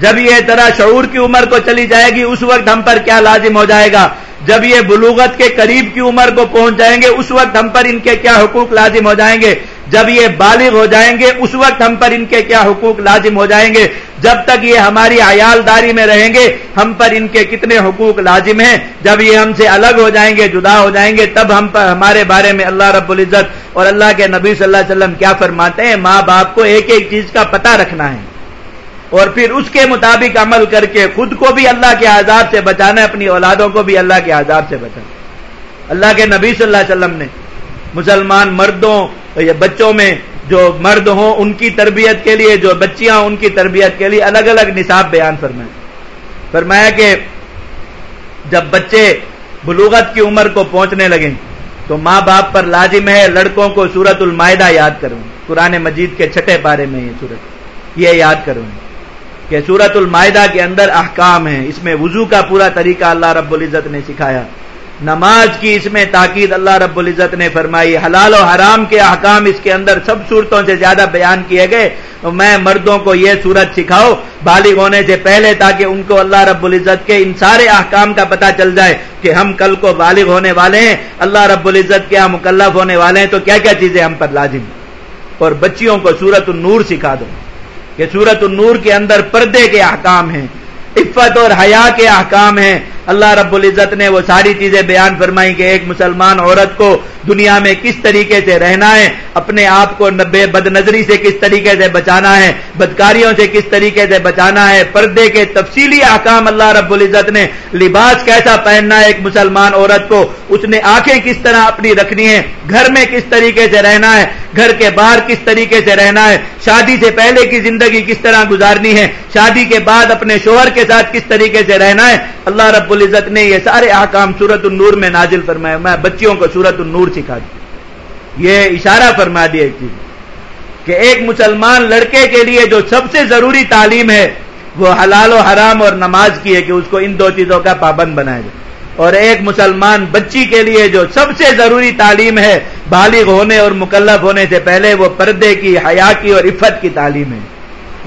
جب یہ طرح شعور کی عمر کو چلی جائے گی، اس وقت ہم پر کیا لازم ہو جائے گا؟ جب یہ بلوغت کے قریب کی عمر کو پہنچ جائیں گے، اس وقت ہم پر ان کے کیا حقوق لازم ہو جائیں گے؟ جب یہ بالغ ہو جائیں گے، اس وقت ہم پر ان کے کیا حقوق لازم ہو جائیں گے؟ جب تک یہ ہماری عیال داری میں رہیں گے، ہم پر ان کے کتنے حقوق لازم ہیں؟ جب یہ ہم سے الگ ہو جائیں گے، جدا ہو جائیں گے، تب ہم پر ہمارے بارے میں اللہ رب العزت اور اللہ کے نبی صلی اللہ علیہ وسلم کیا فرماتے ہیں؟ ماں باپ کو ایک ایک چیز کا پتہ رکھنا ہے۔ اور پھر اس کے مطابق عمل کر کے خود کو بھی اللہ کے عذاب سے بچانا ہے، اپنی اولادوں کو بھی اللہ کے عذاب سے بچانا اللہ کے نبی صلی اللہ علیہ وسلم نے مسلمان مردوں یا بچوں میں جو مرد ہوں، ان کی تربیت کے لیے، جو بچیاں ان کی تربیت کے لیے الگ الگ نصاب بیان فرمائے۔ فرمایا کہ جب بچے بلوغت کی عمر کو پہنچنے لگیں، تو ماں باپ پر لازم ہے لڑکوں کو سورت المائدہ یاد کروں۔ قرآن مجید کے چھٹے پارے میں یہ سورت، یہ یاد کروں کہ سورت المائدہ کے اندر احکام ہیں۔ اس میں وضو کا پورا طریقہ اللہ رب العزت نے سکھایا۔ نماز کی اس میں تاکید اللہ رب العزت نے فرمائی، حلال و حرام کے احکام اس کے اندر سب صورتوں سے زیادہ بیان کیے گئے۔ میں مردوں کو یہ صورت سکھاؤ، بالغ ہونے سے پہلے تاکہ ان کو اللہ رب العزت کے ان سارے احکام کا پتہ چل جائے کہ ہم کل کو بالغ ہونے والے ہیں، اللہ رب العزت کیا مکلف ہونے والے ہیں، تو کیا کیا چیزیں ہم پر لازم اور بچیوں کو سورت النور سکھا دو کہ سورت النور کے اندر پردے کے احکام ہیں، عفت اور حیا کے احکام ہیں۔ اللہ رب العزت نے وہ ساری چیزیں بیان فرمائی کہ ایک مسلمان عورت کو دنیا میں کس طریقے سے رہنا ہے، اپنے آپ کو بد نظری سے کس طریقے سے بچانا ہے، بدکاریوں سے کس طریقے سے بچانا ہے، پردے کے تفصیلی احکام اللہ رب العزت نے لباس کیسا پہننا ہے ایک مسلمان عورت کو، اس نے آنکھیں کس طرح اپنی رکھنی ہے گھر میں کس طریقے سے رہنا ہے، گھر کے باہر کس طریقے سے رہنا ہے، شادی سے پہلے کی زندگی کس طرح گزارنی ہے، شادی کے بعد اپنے شوہر کے ساتھ کس طریقے سے رہنا ہے، اللہ رب العزت نے یہ سارے احکام سورت النور میں نازل فرمایا میں بچیوں کو سورت النور سکھا دوں یہ اشارہ فرما دیا ایک چیز، کہ ایک مسلمان لڑکے کے لیے جو سب سے ضروری تعلیم ہے، وہ حلال و حرام اور نماز کی ہے کہ اس کو ان دو چیزوں کا پابند بنایا جائے۔ اور ایک مسلمان بچی کے لیے جو سب سے ضروری تعلیم ہے، بالغ ہونے اور مکلف ہونے سے پہلے وہ پردے کی، حیا کی اور عفت کی تعلیم ہے۔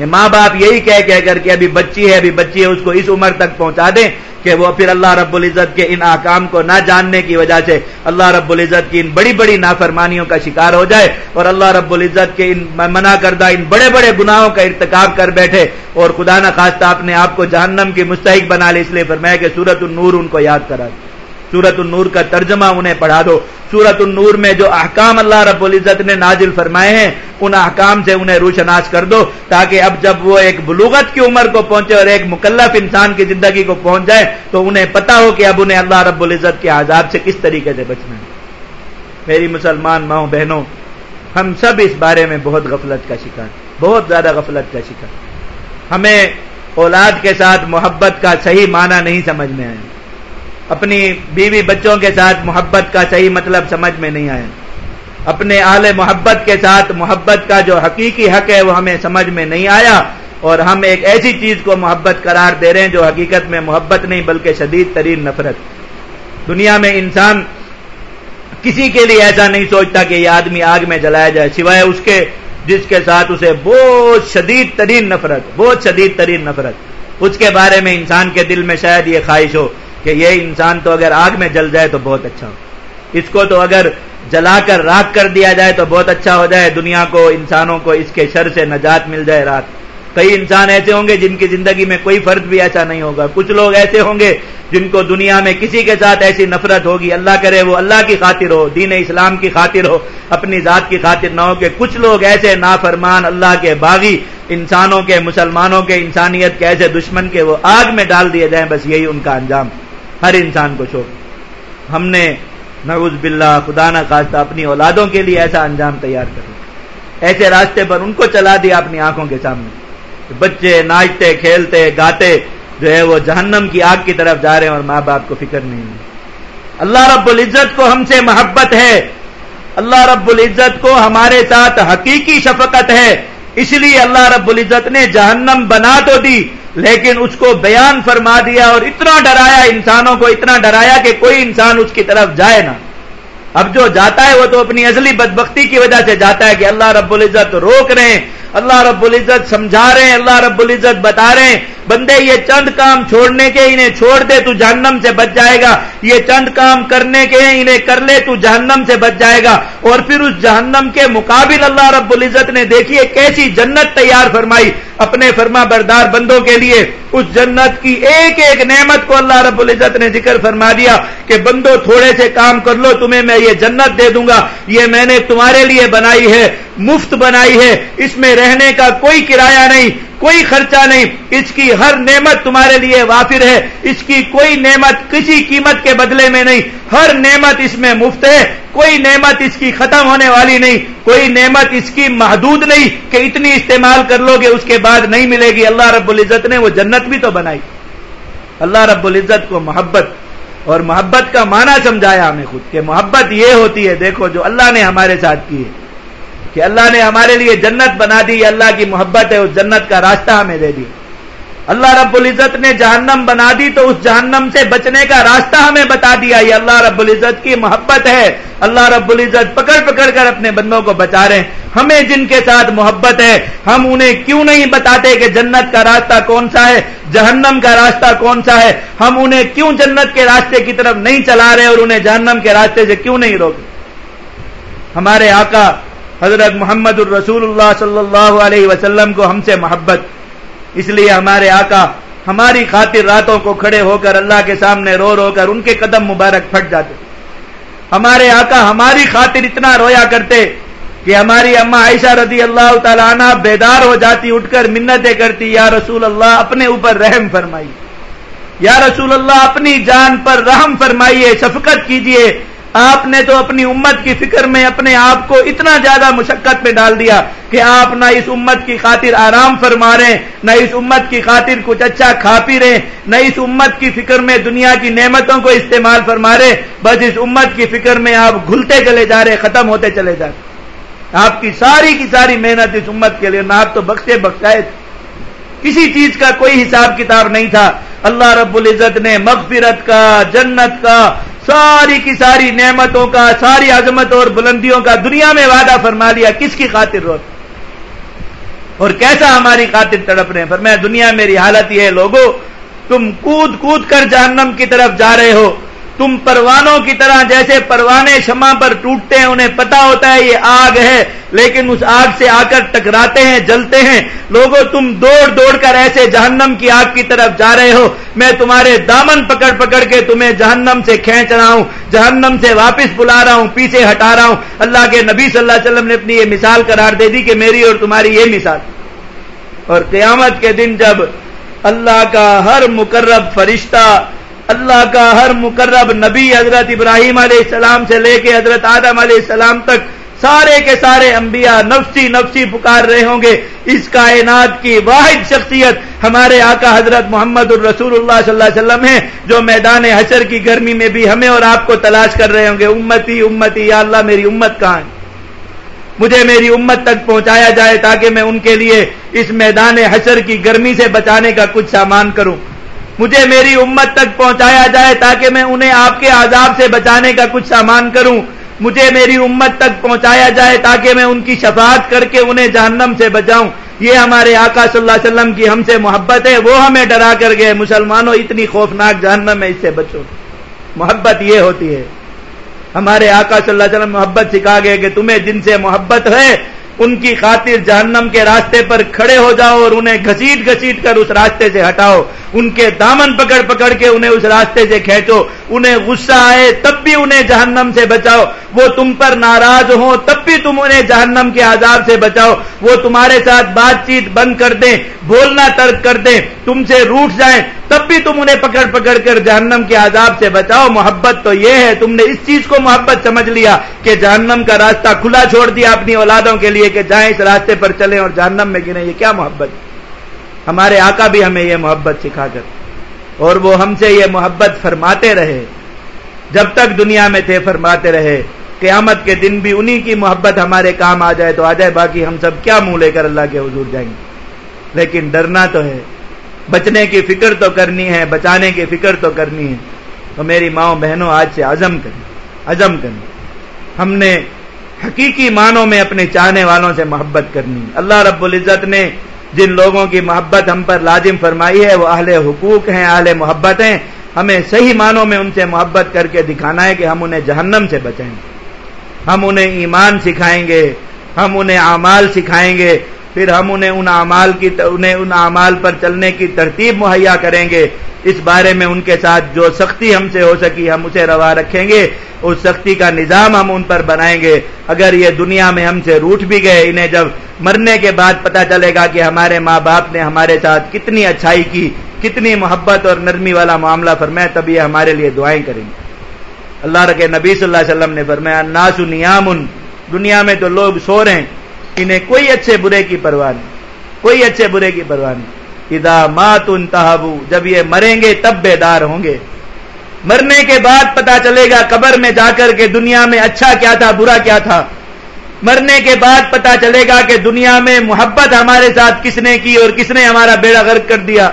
ماں باپ یہی کہہ کہہ کر کے ابھی بچی ہے، ابھی بچی ہے، اس کو اس عمر تک پہنچا دیں کہ وہ پھر اللہ رب العزت کے ان احکام کو نہ جاننے کی وجہ سے اللہ رب العزت کی ان بڑی بڑی نافرمانیوں کا شکار ہو جائے اور اللہ رب العزت کے ان منع کردہ ان بڑے بڑے گناہوں کا ارتکاب کر بیٹھے اور خدا نہ خواستہ اپنے آپ کو جہنم کی مستحق بنا لے، اس لیے فرمایا کہ سورت النور ان کو یاد کرا دے سورت النور کا ترجمہ انہیں پڑھا دو۔ سورت النور میں جو احکام اللہ رب العزت نے نازل فرمائے ہیں، ان احکام سے انہیں روشناس کر دو تاکہ اب جب وہ ایک بلوغت کی عمر کو پہنچے اور ایک مکلف انسان کی زندگی کو پہنچ جائے، تو انہیں پتا ہو کہ اب انہیں اللہ رب العزت کے عذاب سے کس طریقے سے بچنا ہے۔ میری مسلمان ماؤں بہنوں، ہم سب اس بارے میں بہت غفلت کا شکار، بہت زیادہ غفلت کا شکار۔ ہمیں اولاد کے ساتھ محبت کا صحیح معنی نہیں سمجھ میں آیا۔ اپنی بیوی بچوں کے ساتھ محبت کا صحیح مطلب سمجھ میں نہیں آیا۔ اپنے اہل محبت کے ساتھ محبت کا جو حقیقی حق ہے وہ ہمیں سمجھ میں نہیں آیا اور ہم ایک ایسی چیز کو محبت قرار دے رہے ہیں جو حقیقت میں محبت نہیں بلکہ شدید ترین نفرت۔ دنیا میں انسان کسی کے لیے ایسا نہیں سوچتا کہ یہ آدمی آگ میں جلایا جائے، سوائے اس کے جس کے ساتھ اسے بہت شدید ترین نفرت، بہت شدید ترین نفرت۔ اس کے بارے میں انسان کے دل میں شاید یہ خواہش ہو کہ یہ انسان تو اگر آگ میں جل جائے تو بہت اچھا ہو۔ اس کو تو اگر جلا کر راک کر دیا جائے تو بہت اچھا ہو جائے۔ دنیا کو، انسانوں کو اس کے شر سے نجات مل جائے رات۔ کئی انسان ایسے ہوں گے جن کی زندگی میں کوئی فرد بھی ایسا نہیں ہوگا۔ کچھ لوگ ایسے ہوں گے جن کو دنیا میں کسی کے ساتھ ایسی نفرت ہوگی۔ اللہ کرے وہ اللہ کی خاطر ہو، دین اسلام کی خاطر ہو، اپنی ذات کی خاطر نہ ہو کہ کچھ لوگ ایسے نافرمان، اللہ کے باغی انسانوں کے، مسلمانوں کے انسانیت کے ایسے دشمن کے وہ آگ میں ڈال دیے جائیں۔ بس یہی ان کا انجام۔ ہر انسان کو چھوڑ ہم نے نعوذ باللہ خدا نہ خواستہ اپنی اولادوں کے لیے ایسا انجام تیار کر ایسے راستے پر ان کو چلا دیا اپنی آنکھوں کے سامنے۔ بچے ناچتے، کھیلتے، گاتے، جو ہے وہ جہنم کی آگ کی طرف جا رہے ہیں اور ماں باپ کو فکر نہیں ہے۔ اللہ رب العزت کو ہم سے محبت ہے۔ اللہ رب العزت کو ہمارے ساتھ حقیقی شفقت ہے۔ اس لیے اللہ رب العزت نے جہنم بنا تو دی۔ لیکن اس کو بیان فرما دیا اور اتنا ڈرایا انسانوں کو، اتنا ڈرایا کہ کوئی انسان اس کی طرف جائے نہ۔ اب جو جاتا ہے وہ تو اپنی ازلی بدبختی کی وجہ سے جاتا ہے کہ اللہ رب العزت روک رہے ہیں، اللہ رب العزت سمجھا رہے ہیں، اللہ رب العزت بتا رہے ہیں۔ بندے یہ چند کام چھوڑنے کے انہیں چھوڑ دے، تو جہنم سے بچ جائے گا۔ یہ چند کام کرنے کے انہیں کر لے، تو جہنم سے بچ جائے گا۔ اور پھر اس جہنم کے مقابل اللہ رب العزت نے دیکھیے کیسی جنت تیار فرمائی اپنے فرما بردار بندوں کے لیے۔ اس جنت کی ایک ایک نعمت کو اللہ رب العزت نے ذکر فرما دیا کہ بندو تھوڑے سے کام کر لو، تمہیں میں یہ جنت دے دوں گا۔ یہ میں نے تمہارے لیے بنائی ہے، مفت بنائی ہے۔ اس میں رہنے کا کوئی کرایہ نہیں۔ کوئی خرچہ نہیں۔ اس کی ہر نعمت تمہارے لیے وافر ہے۔ اس کی کوئی نعمت کسی قیمت کے بدلے میں نہیں۔ ہر نعمت اس میں مفت ہے۔ کوئی نعمت اس کی ختم ہونے والی نہیں۔ کوئی نعمت اس کی محدود نہیں کہ اتنی استعمال کر لو گے اس کے بعد نہیں ملے گی۔ اللہ رب العزت نے وہ جنت بھی تو بنائی۔ اللہ رب العزت کو محبت اور محبت کا معنی سمجھایا ہمیں خود کہ محبت یہ ہوتی ہے، دیکھو جو اللہ نے ہمارے ساتھ کی ہے۔ کہ اللہ نے ہمارے لیے جنت بنا دی اللہ کی محبت ہے، اس جنت کا راستہ ہمیں دے دی۔ اللہ رب العزت نے جہنم بنا دی تو اس جہنم سے بچنے کا راستہ ہمیں بتا دیا۔ یہ اللہ رب العزت کی محبت ہے۔ اللہ رب العزت پکڑ پکڑ کر اپنے بندوں کو بچا رہے ہیں۔ ہمیں جن کے ساتھ محبت ہے، ہم انہیں کیوں نہیں بتاتے کہ جنت کا راستہ کون سا ہے، جہنم کا راستہ کون سا ہے؟ ہم انہیں کیوں جنت کے راستے کی طرف نہیں چلا رہے اور انہیں جہنم کے راستے سے کیوں نہیں روکے؟ ہمارے آقا حضرت محمد الرسول اللہ صلی اللہ علیہ وسلم کو ہم سے محبت۔ اس لیے ہمارے آقا ہماری خاطر راتوں کو کھڑے ہو کر اللہ کے سامنے رو رو کر ان کے قدم مبارک پھٹ جاتے۔ ہمارے آقا ہماری خاطر اتنا رویا کرتے کہ ہماری اما عائشہ رضی اللہ تعالیٰ عنہ بیدار ہو جاتی، اٹھ کر منتیں کرتی، یا رسول اللہ اپنے اوپر رحم فرمائی۔ یا رسول اللہ اپنی جان پر رحم فرمائیے، شفقت کیجیے آپ نے تو اپنی امت کی فکر میں اپنے آپ کو اتنا زیادہ مشقت میں ڈال دیا کہ آپ نہ اس امت کی خاطر آرام فرما رہے نہ اس امت کی خاطر کچھ اچھا کھا پی رہے نہ اس امت کی فکر میں دنیا کی نعمتوں کو استعمال فرما رہے بس اس امت کی فکر میں آپ گھلتے چلے جا رہے ختم ہوتے چلے جا رہے آپ کی ساری کی ساری محنت اس امت کے لیے، نہ آپ تو بخشے بخشائے کسی چیز کا کوئی حساب کتاب نہیں تھا۔ اللہ رب العزت نے مغفرت کا، جنت کا ساری کی ساری نعمتوں کا، ساری عظمت اور بلندیوں کا دنیا میں وعدہ فرما لیا، کس کی خاطر رو اور کیسا ہماری خاطر تڑپ رہے ہیں فرمایا میں دنیا میری حالت یہ ہے لوگوں تم کود کود کر جہنم کی طرف جا رہے ہو۔ تم پروانوں کی طرح جیسے پروانے شمع پر ٹوٹتے ہیں، انہیں پتا ہوتا ہے یہ آگ ہے، لیکن اس آگ سے آ کر ٹکراتے ہیں، جلتے ہیں۔ لوگوں تم دوڑ دوڑ کر ایسے جہنم کی آگ کی طرف جا رہے ہو۔ میں تمہارے دامن پکڑ پکڑ کے تمہیں جہنم سے کھینچ رہا ہوں، جہنم سے واپس بلا رہا ہوں، پیچھے ہٹا رہا ہوں۔ اللہ کے نبی صلی اللہ علیہ وسلم نے اپنی یہ مثال قرار دے دی کہ میری اور تمہاری یہ مثال۔ اور قیامت کے دن جب اللہ کا ہر مقرب فرشتہ اللہ کا ہر مقرب نبی حضرت ابراہیم علیہ السلام سے لے کے حضرت آدم علیہ السلام تک سارے کے سارے انبیاء نفسی نفسی پکار رہے ہوں گے۔ اس کائنات کی واحد شخصیت ہمارے آقا حضرت محمد الرسول اللہ صلی اللہ علیہ وسلم ہیں، جو میدان حشر کی گرمی میں بھی ہمیں اور آپ کو تلاش کر رہے ہوں گے۔ امتی امتی، یا اللہ میری امت کہاں ہے؟ مجھے میری امت تک پہنچایا جائے تاکہ میں ان کے لیے اس میدان حشر کی گرمی سے بچانے کا کچھ سامان کروں۔ مجھے میری امت تک پہنچایا جائے تاکہ میں انہیں آپ کے عذاب سے بچانے کا کچھ سامان کروں۔ مجھے میری امت تک پہنچایا جائے تاکہ میں ان کی شفاعت کر کے انہیں جہنم سے بچاؤں۔ یہ ہمارے آقا صلی اللہ علیہ وسلم کی ہم سے محبت ہے، وہ ہمیں ڈرا کر گئے۔ مسلمانوں، اتنی خوفناک جہنم ہے اس سے بچو۔ محبت یہ ہوتی ہے۔ ہمارے آقا صلی اللہ علیہ وسلم محبت سکھا گئے کہ تمہیں جن سے محبت ہے ان کی خاطر جہنم کے راستے پر کھڑے ہو جاؤ اور انہیں گھسیٹ گھسیٹ کر اس راستے سے ہٹاؤ۔ ان کے دامن پکڑ پکڑ کے انہیں اس راستے سے کھینچو۔ انہیں غصہ آئے تب بھی انہیں جہنم سے بچاؤ۔ وہ تم پر ناراض ہوں تب بھی تم انہیں جہنم کے عذاب سے بچاؤ۔ وہ تمہارے ساتھ بات چیت بند کر دیں، بولنا ترک کر دیں۔ تم سے روٹ جائیں۔ تب بھی تم انہیں پکڑ پکڑ کر جہنم کے عذاب سے بچاؤ۔ محبت تو یہ ہے، تم نے اس چیز کو محبت سمجھ لیا کہ جہنم کا راستہ کھلا چھوڑ دیا اپنی اولادوں کے لیے کہ جائیں اس راستے پر چلیں اور جہنم میں گریں۔ یہ کیا محبت؟ ہمارے آقا بھی ہمیں یہ محبت سکھا کر۔ اور وہ ہم سے یہ محبت فرماتے رہے۔ جب تک دنیا میں تھے فرماتے رہے۔ قیامت کے دن بھی انہی کی محبت ہمارے کام آ جائے تو آ جائے، باقی ہم سب کیا منہ لے کر اللہ کے حضور جائیں گے۔ لیکن ڈرنا تو ہے۔ بچنے کی فکر تو کرنی ہے، بچانے کی فکر تو کرنی ہے۔ تو میری ماؤں بہنوں، آج سے عزم کریں عزم کریں۔ ہم نے حقیقی معنوں میں اپنے چاہنے والوں سے محبت کرنی۔ اللہ رب العزت نے جن لوگوں کی محبت ہم پر لازم فرمائی ہے، وہ اہل حقوق ہیں، اہل محبت ہیں۔ ہمیں صحیح معنوں میں ان سے محبت کر کے دکھانا ہے کہ ہم انہیں جہنم سے بچائیں۔ ہم انہیں ایمان سکھائیں گے، ہم انہیں اعمال سکھائیں گے۔ پھر ہم انہیں ان اعمال کی انہیں ان اعمال پر چلنے کی ترتیب مہیا کریں گے۔ اس بارے میں ان کے ساتھ جو سختی ہم سے ہو سکی ہم اسے روا رکھیں گے۔ اس سختی کا نظام ہم ان پر بنائیں گے۔ اگر یہ دنیا میں ہم سے روٹ بھی گئے، انہیں جب مرنے کے بعد پتا چلے گا کہ ہمارے ماں باپ نے ہمارے ساتھ کتنی اچھائی کی، کتنی محبت اور نرمی والا معاملہ فرمائے تب یہ ہمارے لیے دعائیں کریں گے۔ اللہ رکھے نبی صلی اللہ علیہ وسلم نے فرمایا ناسو نیام دنیا میں تو لوگ سو رہے ہیں۔ انہیں کوئی اچھے برے کی پرواہ نہیں۔ کوئی اچھے برے کی پرواہ نہیں۔ ادا مات ان جب یہ مریں گے تب بیدار ہوں گے۔ مرنے کے بعد پتا چلے گا قبر میں جا کر کے دنیا میں اچھا کیا تھا، برا کیا تھا۔ مرنے کے بعد پتا چلے گا کہ دنیا میں محبت ہمارے ساتھ کس نے کی اور کس نے ہمارا بیڑا غرق کر دیا۔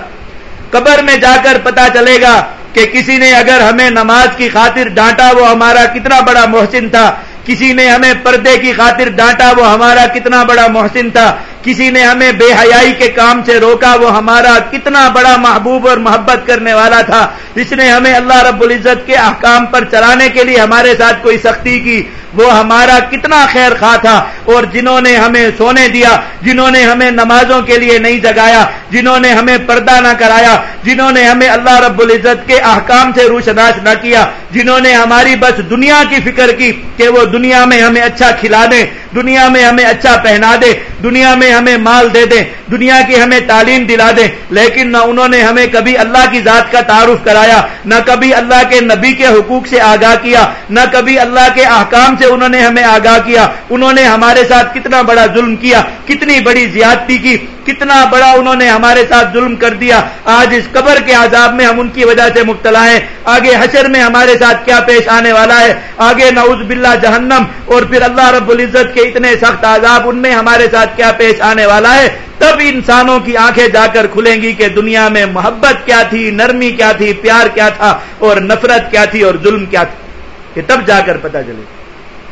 قبر میں جا کر پتا چلے گا کہ کسی نے اگر ہمیں نماز کی خاطر ڈانٹا، وہ ہمارا کتنا بڑا محسن تھا۔ کسی نے ہمیں پردے کی خاطر ڈانٹا وہ ہمارا کتنا بڑا محسن تھا کسی نے ہمیں بے حیائی کے کام سے روکا، وہ ہمارا کتنا بڑا محبوب اور محبت کرنے والا تھا۔ جس نے ہمیں اللہ رب العزت کے احکام پر چلانے کے لیے ہمارے ساتھ کوئی سختی کی، وہ ہمارا کتنا خیر خواہ تھا۔ اور جنہوں نے ہمیں سونے دیا، جنہوں نے ہمیں نمازوں کے لیے نہیں جگایا، جنہوں نے ہمیں پردہ نہ کرایا، جنہوں نے ہمیں اللہ رب العزت کے احکام سے روشناس نہ کیا، جنہوں نے ہماری بس دنیا کی فکر کی کہ وہ دنیا میں ہمیں اچھا کھلا دیں دنیا میں ہمیں اچھا پہنا دے دنیا میں ہمیں مال دے دیں، دنیا کی ہمیں تعلیم دلا دیں، لیکن نہ انہوں نے ہمیں کبھی اللہ کی ذات کا تعارف کرایا، نہ کبھی اللہ کے نبی کے حقوق سے آگاہ کیا، نہ کبھی اللہ کے احکام سے انہوں نے ہمیں آگاہ کیا۔ انہوں نے ہمارے ساتھ کتنا بڑا ظلم کیا، کتنی بڑی زیادتی کی۔ کتنا بڑا انہوں نے ہمارے ساتھ ظلم کر دیا۔ آج اس قبر کے عذاب میں ہم ان کی وجہ سے مبتلا ہیں۔ آگے حشر میں ہمارے ساتھ کیا پیش آنے والا ہے؟ آگے نعوذ باللہ جہنم۔ اور پھر اللہ رب العزت کے اتنے سخت عذاب ان میں ہمارے ساتھ کیا پیش آنے والا ہے؟ تب انسانوں کی آنکھیں جا کر کھلیں گی کہ دنیا میں محبت کیا تھی، نرمی کیا تھی، پیار کیا تھا، اور نفرت کیا تھی، اور ظلم کیا تھا۔ کہ تب جا کر پتا چلے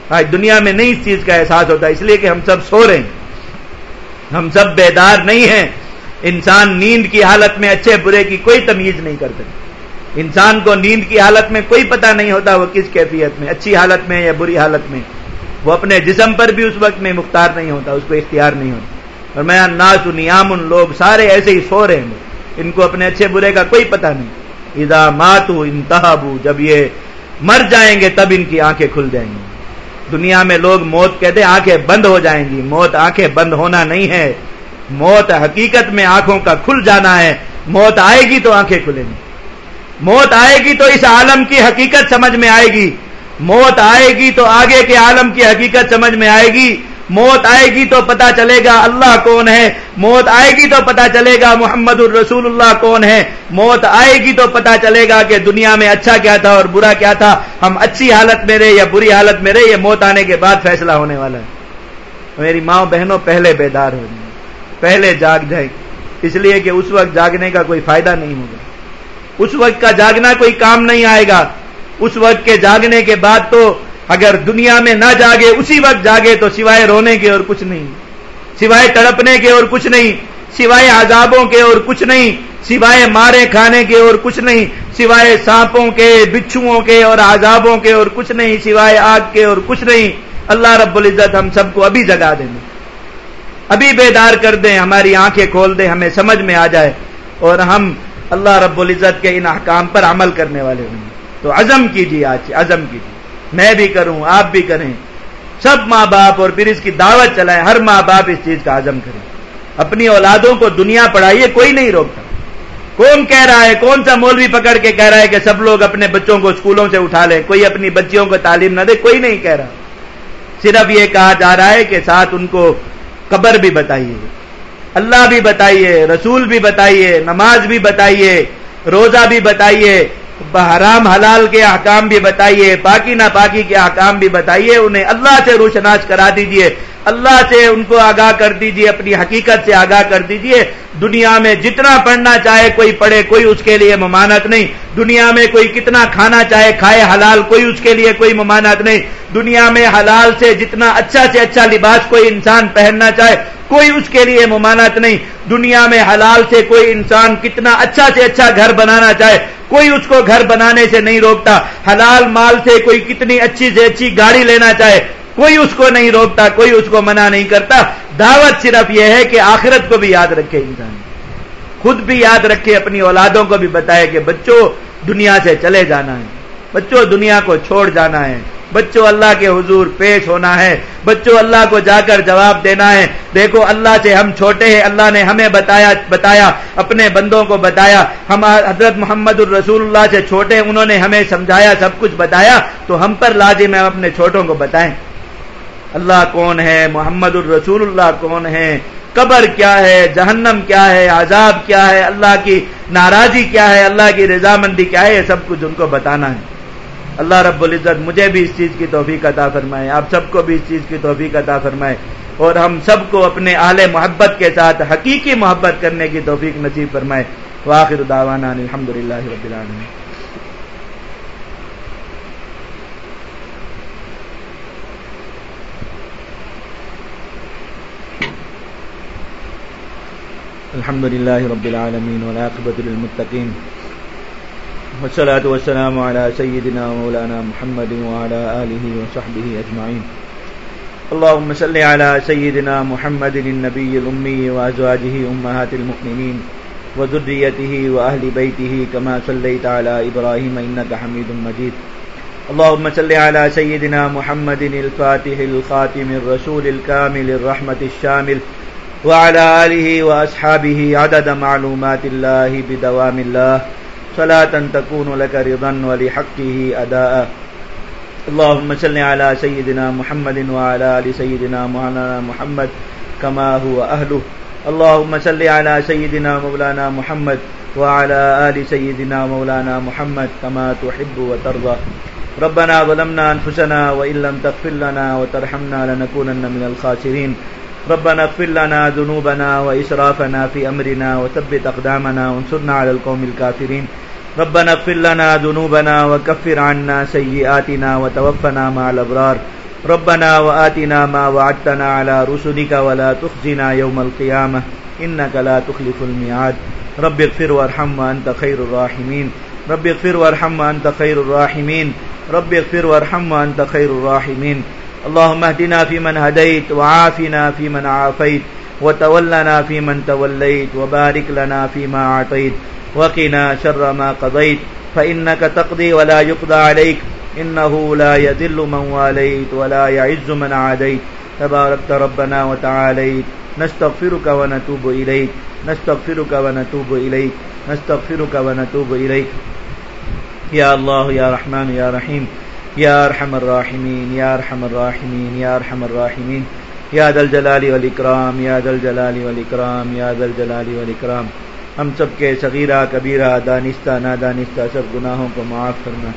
آج دنیا میں نہیں اس چیز کا احساس ہوتا اس لیے کہ ہم سب سو رہے ہیں۔ ہم سب بیدار نہیں ہیں، انسان نیند کی حالت میں اچھے برے کی کوئی تمیز نہیں کرتے۔ انسان کو نیند کی حالت میں کوئی پتہ نہیں ہوتا وہ کس کیفیت میں، اچھی حالت میں یا بری حالت میں۔ وہ اپنے جسم پر بھی اس وقت میں مختار نہیں ہوتا، اس کو اختیار نہیں ہوتا۔ اور میں ناس نیام ان لوگ سارے ایسے ہی سو رہے ہیں۔ ان کو اپنے اچھے برے کا کوئی پتہ نہیں۔ ادا ماتو انتہابو جب یہ مر جائیں گے تب ان کی آنکھیں کھل جائیں گی۔ دنیا میں لوگ موت کہتے آنکھیں بند ہو جائیں گی۔ موت آنکھیں بند ہونا نہیں ہے۔ موت حقیقت میں آنکھوں کا کھل جانا ہے۔ موت آئے گی تو آنکھیں کھلیں گی۔ موت آئے گی تو اس عالم کی حقیقت سمجھ میں آئے گی۔ موت آئے گی تو آگے کے عالم کی حقیقت سمجھ میں آئے گی۔ موت آئے گی تو پتا چلے گا اللہ کون ہے۔ موت آئے گی تو پتا چلے گا محمد الرسول اللہ کون ہے۔ موت آئے گی تو پتا چلے گا کہ دنیا میں اچھا کیا تھا اور برا کیا تھا۔ ہم اچھی حالت میں رہے یا بری حالت میں رہے، یہ موت آنے کے بعد فیصلہ ہونے والا ہے۔ میری ماں بہنوں پہلے بیدار ہو جائیں، پہلے جاگ جائیں۔ اس لیے کہ اس وقت جاگنے کا کوئی فائدہ نہیں ہوگا۔ اس وقت کا جاگنا کوئی کام نہیں آئے گا۔ اس وقت کے جاگنے کے بعد تو اگر دنیا میں نہ جاگے، اسی وقت جاگے تو سوائے رونے کے اور کچھ نہیں، سوائے تڑپنے کے اور کچھ نہیں، سوائے عذابوں کے اور کچھ نہیں، سوائے مارے کھانے کے اور کچھ نہیں، سوائے سانپوں کے، بچھوؤں کے اور عذابوں کے اور کچھ نہیں، سوائے آگ کے اور کچھ نہیں۔ اللہ رب العزت ہم سب کو ابھی جگا دیں ابھی بیدار کر دیں، ہماری آنکھیں کھول دیں، ہمیں سمجھ میں آ جائے۔ اور ہم اللہ رب العزت کے ان احکام پر عمل کرنے والے ہوں۔ تو عزم کیجیے آج، عزم کیجیے۔ میں بھی کروں، آپ بھی کریں۔ سب ماں باپ اور پھر اس کی دعوت چلائیں، ہر ماں باپ اس چیز کا عزم کریں اپنی اولادوں کو دنیا پڑھائیے، کوئی نہیں روکتا۔ کون کہہ رہا ہے، کون سا مولوی پکڑ کے کہہ رہا ہے کہ سب لوگ اپنے بچوں کو اسکولوں سے اٹھا لیں کوئی اپنی بچیوں کو تعلیم نہ دے، کوئی نہیں کہہ رہا۔ صرف یہ کہا جا رہا ہے کہ ساتھ ان کو قبر بھی بتائیے۔ اللہ بھی بتائیے، رسول بھی بتائیے، نماز بھی بتائیے، روزہ بھی بتائیے۔ حرام حلال کے احکام بھی بتائیے پاکی نہ پاکی کے احکام بھی بتائیے، انہیں اللہ سے روشناس کرا دیجیے۔ اللہ سے ان کو آگاہ کر دیجیے، اپنی حقیقت سے آگاہ کر دیجیے۔ دنیا میں جتنا پڑھنا چاہے، کوئی پڑھے، کوئی اس کے لیے ممانت نہیں۔ دنیا میں کوئی کتنا کھانا چاہے، کھائے حلال، کوئی اس کے لیے کوئی ممانت نہیں۔ دنیا میں حلال سے جتنا اچھا سے اچھا لباس کوئی انسان پہننا چاہے، کوئی اس کے لیے ممانت نہیں۔ دنیا میں حلال سے کوئی انسان کتنا اچھا سے اچھا گھر بنانا چاہے، کوئی اس کو گھر بنانے سے نہیں روکتا۔ حلال مال سے کوئی کتنی اچھی سے اچھی گاڑی لینا چاہے کوئی اس کو نہیں روکتا، کوئی اس کو منع نہیں کرتا۔ دعوت صرف یہ ہے کہ آخرت کو بھی یاد رکھے انسان۔ خود بھی یاد رکھے، اپنی اولادوں کو بھی بتائے کہ بچوں، دنیا سے چلے جانا ہے۔ بچوں، دنیا کو چھوڑ جانا ہے۔ بچوں، اللہ کے حضور پیش ہونا ہے۔ بچوں، اللہ کو جا کر جواب دینا ہے۔ دیکھو، اللہ سے ہم چھوٹے ہیں، اللہ نے ہمیں بتایا بتایا، اپنے بندوں کو بتایا۔ ہم حضرت محمد الرسول اللہ سے چھوٹے انہوں نے ہمیں سمجھایا، سب کچھ بتایا۔ تو ہم پر لازم ہے اپنے چھوٹوں کو بتائیں۔ اللہ کون ہے؟ محمد الرسول اللہ کون ہے؟ قبر کیا ہے؟ جہنم کیا ہے؟ عذاب کیا ہے؟ اللہ کی ناراضی کیا ہے؟ اللہ کی رضامندی کیا ہے؟ یہ سب کچھ ان کو بتانا ہے۔ اللہ رب العزت مجھے بھی اس چیز کی توفیق عطا فرمائے۔ آپ سب کو بھی اس چیز کی توفیق عطا فرمائے۔ اور ہم سب کو اپنے اہل محبت کے ساتھ حقیقی محبت کرنے کی توفیق نصیب فرمائے۔ واخر دعوانا الحمد للہ رب العالمین۔ الحمد لله رب العالمين والعاقبة للمتقين والصلاة والسلام على سيدنا ومولانا محمد وعلى آله وصحبه أجمعين. اللهم صل على سيدنا محمد النبي الأمي وأزواجه أمهات المؤمنين وذريته وأهل بيته كما صليت على إبراهيم إنك حميد مجيد. اللهم صل على سيدنا محمد الفاتح الخاتم الرسول الكامل الرحمة الشامل الشامل وعلى آله وأصحابه عدد معلومات الله بدوام الله. صلاة تكون لك رضا ولحقه أداء. اللهم صل على سيدنا محمد وعلى آل سيدنا مولانا محمد كما هو أهله. اللهم صل على سيدنا مولانا محمد وعلى آل سيدنا مولانا محمد كما تحب وترضى. ربنا ظلمنا أنفسنا وإن لم تغفر لنا وترحمنا لنكونن من الخاسرين. ربنا اغفر لنا ذنوبنا وإسرافنا في أمرنا وثبت أقدامنا وانصرنا على القوم الكافرين. ربنا اغفر لنا ذنوبنا وكفر عنا سيئاتنا وتوفنا مع الأبرار. ربنا وآتنا ما وعدتنا على رسلك ولا تخزنا يوم القيامة. إنك لا تخلف الميعاد. رب اغفر وارحم وأنت خير الراحمين. رب اغفر وارحم وأنت خير الراحمين. رب اغفر وارحم وأنت خير الراحمين. اللهم اهدنا فيمن هديت وعافنا فيمن عافيت وتولنا فيمن توليت وبارك لنا فيما أعطيت وقنا شر ما قضيت فإنك تقضي ولا يقضى عليك إنه لا يذل من واليت ولا يعز من عاديت تباركت ربنا وتعاليت نستغفرك ونتوب إليك نستغفرك ونتوب إليك نستغفرك ونتوب إليك يا الله يا رحمن يا رحيم یا ارحم الراحمین، یا ارحم الراحمین، یا أرحم الراحمين يا ذا الجلال والإكرام يا ذا الجلال والإكرام يا جلالی ولی کرام ہم سب کے صغیرہ، کبیرہ، دانستہ، نادانستہ، سب گناہوں کو معاف فرما۔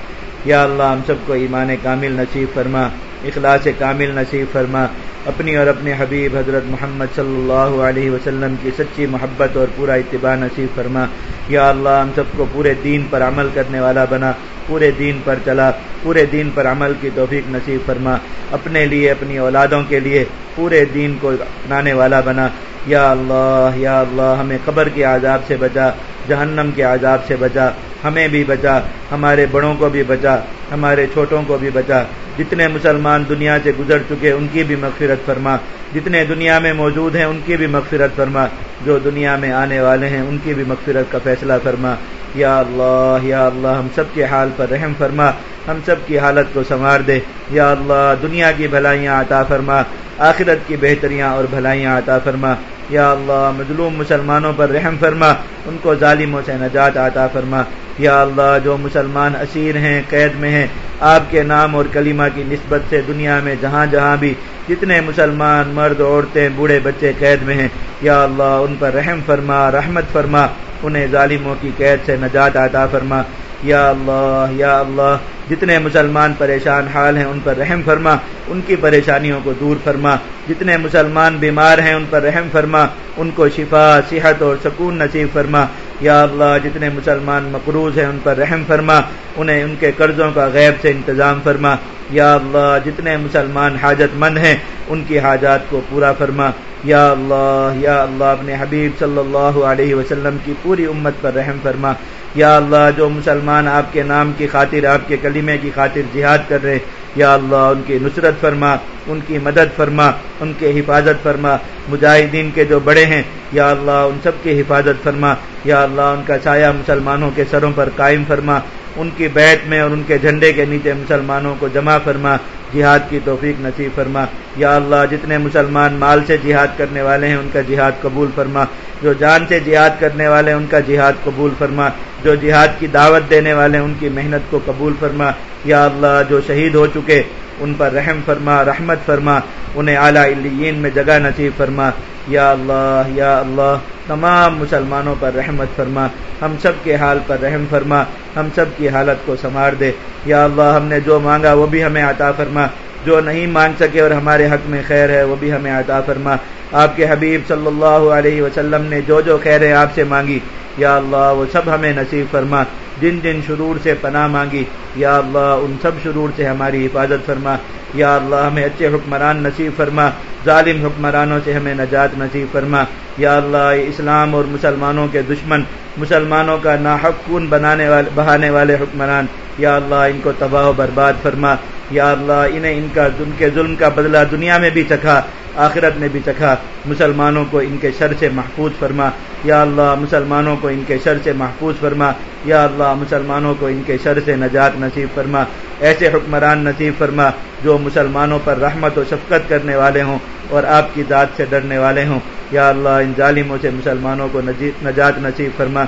یا اللہ، ہم سب کو ایمان کامل نصیب فرما، اخلاص کامل نصیب فرما۔ اپنی اور اپنے حبیب حضرت محمد صلی اللہ علیہ وسلم کی سچی محبت اور پورا اتباع نصیب فرما۔ یا اللہ، ہم سب کو پورے دین پر عمل کرنے والا بنا۔ پورے دین پر چلا۔ پورے دین پر عمل کی توفیق نصیب فرما۔ اپنے لیے، اپنی اولادوں کے لیے پورے دین کو اپنانے والا بنا۔ یا اللہ یا اللہ، ہمیں قبر کے عذاب سے بچا، جہنم کے عذاب سے بچا۔ ہمیں بھی بچا، ہمارے بڑوں کو بھی بچا، ہمارے چھوٹوں کو بھی بچا۔ جتنے مسلمان دنیا سے گزر چکے، ان کی بھی مغفرت فرما۔ جتنے دنیا میں موجود ہیں، ان کی بھی مغفرت فرما۔ جو دنیا میں آنے والے ہیں، ان کی بھی مغفرت کا فیصلہ فرما۔ یا اللہ یا اللہ، ہم سب کے حال پر رحم فرما۔ ہم سب کی حالت کو سنوار دے۔ یا اللہ، دنیا کی بھلائیاں عطا فرما۔ آخرت کی بہتریاں اور بھلائیاں عطا فرما۔ یا اللہ، مظلوم مسلمانوں پر رحم فرما۔ ان کو ظالموں سے نجات عطا فرما۔ یا اللہ، جو مسلمان اسیر ہیں، قید میں ہیں، آپ کے نام اور کلمہ کی نسبت سے دنیا میں جہاں جہاں بھی جتنے مسلمان مرد، عورتیں، بوڑھے بچے قید میں ہیں، یا اللہ، ان پر رحم فرما، رحمت فرما، انہیں ظالموں کی قید سے نجات عطا فرما۔ یا اللہ یا اللہ، جتنے مسلمان پریشان حال ہیں، ان پر رحم فرما۔ ان کی پریشانیوں کو دور فرما۔ جتنے مسلمان بیمار ہیں، ان پر رحم فرما۔ ان کو شفا، صحت اور سکون نصیب فرما۔ یا اللہ جتنے مسلمان مقروض ہیں ان پر رحم فرما، انہیں ان کے قرضوں کا غیب سے انتظام فرما۔ یا اللہ جتنے مسلمان حاجت مند ہیں، ان کی حاجات کو پورا فرما۔ یا اللہ یا اللہ اپنے حبیب صلی اللہ علیہ وسلم کی پوری امت پر رحم فرما۔ یا اللہ جو مسلمان آپ کے نام کی خاطر، آپ کے کلیمے کی خاطر جہاد کر رہے یا اللہ، ان کی نصرت فرما، ان کی مدد فرما، ان کے حفاظت فرما۔ مجاہدین کے جو بڑے ہیں، یا اللہ، ان سب کی حفاظت فرما۔ یا اللہ، ان کا سایہ مسلمانوں کے سروں پر قائم فرما۔ ان کی بیت میں اور ان کے جھنڈے کے نیچے مسلمانوں کو جمع فرما۔ جہاد کی توفیق نصیب فرما۔ یا اللہ، جتنے مسلمان مال سے جہاد کرنے والے ہیں، ان کا جہاد قبول فرما۔ جو جان سے جہاد کرنے والے ہیں ان کا جہاد قبول فرما۔ جو جہاد کی دعوت دینے والے ہیں ان کی محنت کو قبول فرما۔ یا اللہ جو شہید ہو چکے، ان پر رحم فرما، رحمت فرما، انہیں اعلیٰ علیین میں جگہ نصیب فرما۔ یا اللہ یا اللہ، تمام مسلمانوں پر رحمت فرما۔ ہم سب کے حال پر رحم فرما۔ ہم سب کی حالت کو سنوار دے۔ یا اللہ، ہم نے جو مانگا وہ بھی ہمیں عطا فرما۔ جو نہیں مانگ سکے اور ہمارے حق میں خیر ہے وہ بھی ہمیں عطا فرما۔ آپ کے حبیب صلی اللہ علیہ وسلم نے جو جو خیر ہے آپ سے مانگی، یا اللہ، وہ سب ہمیں نصیب فرما۔ جن جن شرور سے پناہ مانگی، یا اللہ، ان سب شرور سے ہماری حفاظت فرما۔ یا اللہ، ہمیں اچھے حکمران نصیب فرما۔ ظالم حکمرانوں سے ہمیں نجات نصیب فرما۔ یا اللہ اسلام اور مسلمانوں کے دشمن، مسلمانوں کا ناحق کن بنانے والے بہانے والے حکمران۔ یا اللہ، ان کو تباہ و برباد فرما۔ یا اللہ، انہیں ان کا، ان کے ظلم کا بدلہ دنیا میں بھی چکھا، آخرت میں بھی چکھا۔ مسلمانوں کو ان کے شر سے محفوظ فرما۔ یا اللہ، مسلمانوں کو ان کے شر سے محفوظ فرما۔ یا اللہ، مسلمانوں کو ان کے شر سے نجات نصیب فرما۔ ایسے حکمران نصیب فرما جو مسلمانوں پر رحمت و شفقت کرنے والے ہوں اور آپ کی ذات سے ڈرنے والے ہوں۔ یا اللہ، ان ظالموں سے مسلمانوں کو نجات نصیب فرما۔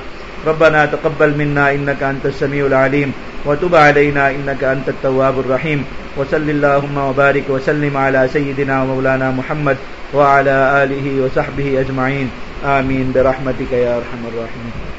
ربنا تقبل منا انك انت السميع العليم وتب علينا انك انت التواب الرحيم وصل اللهم وبارك وسلم على سيدنا ومولانا محمد وعلى اله وصحبه اجمعين آمين برحمتك يا ارحم الراحمين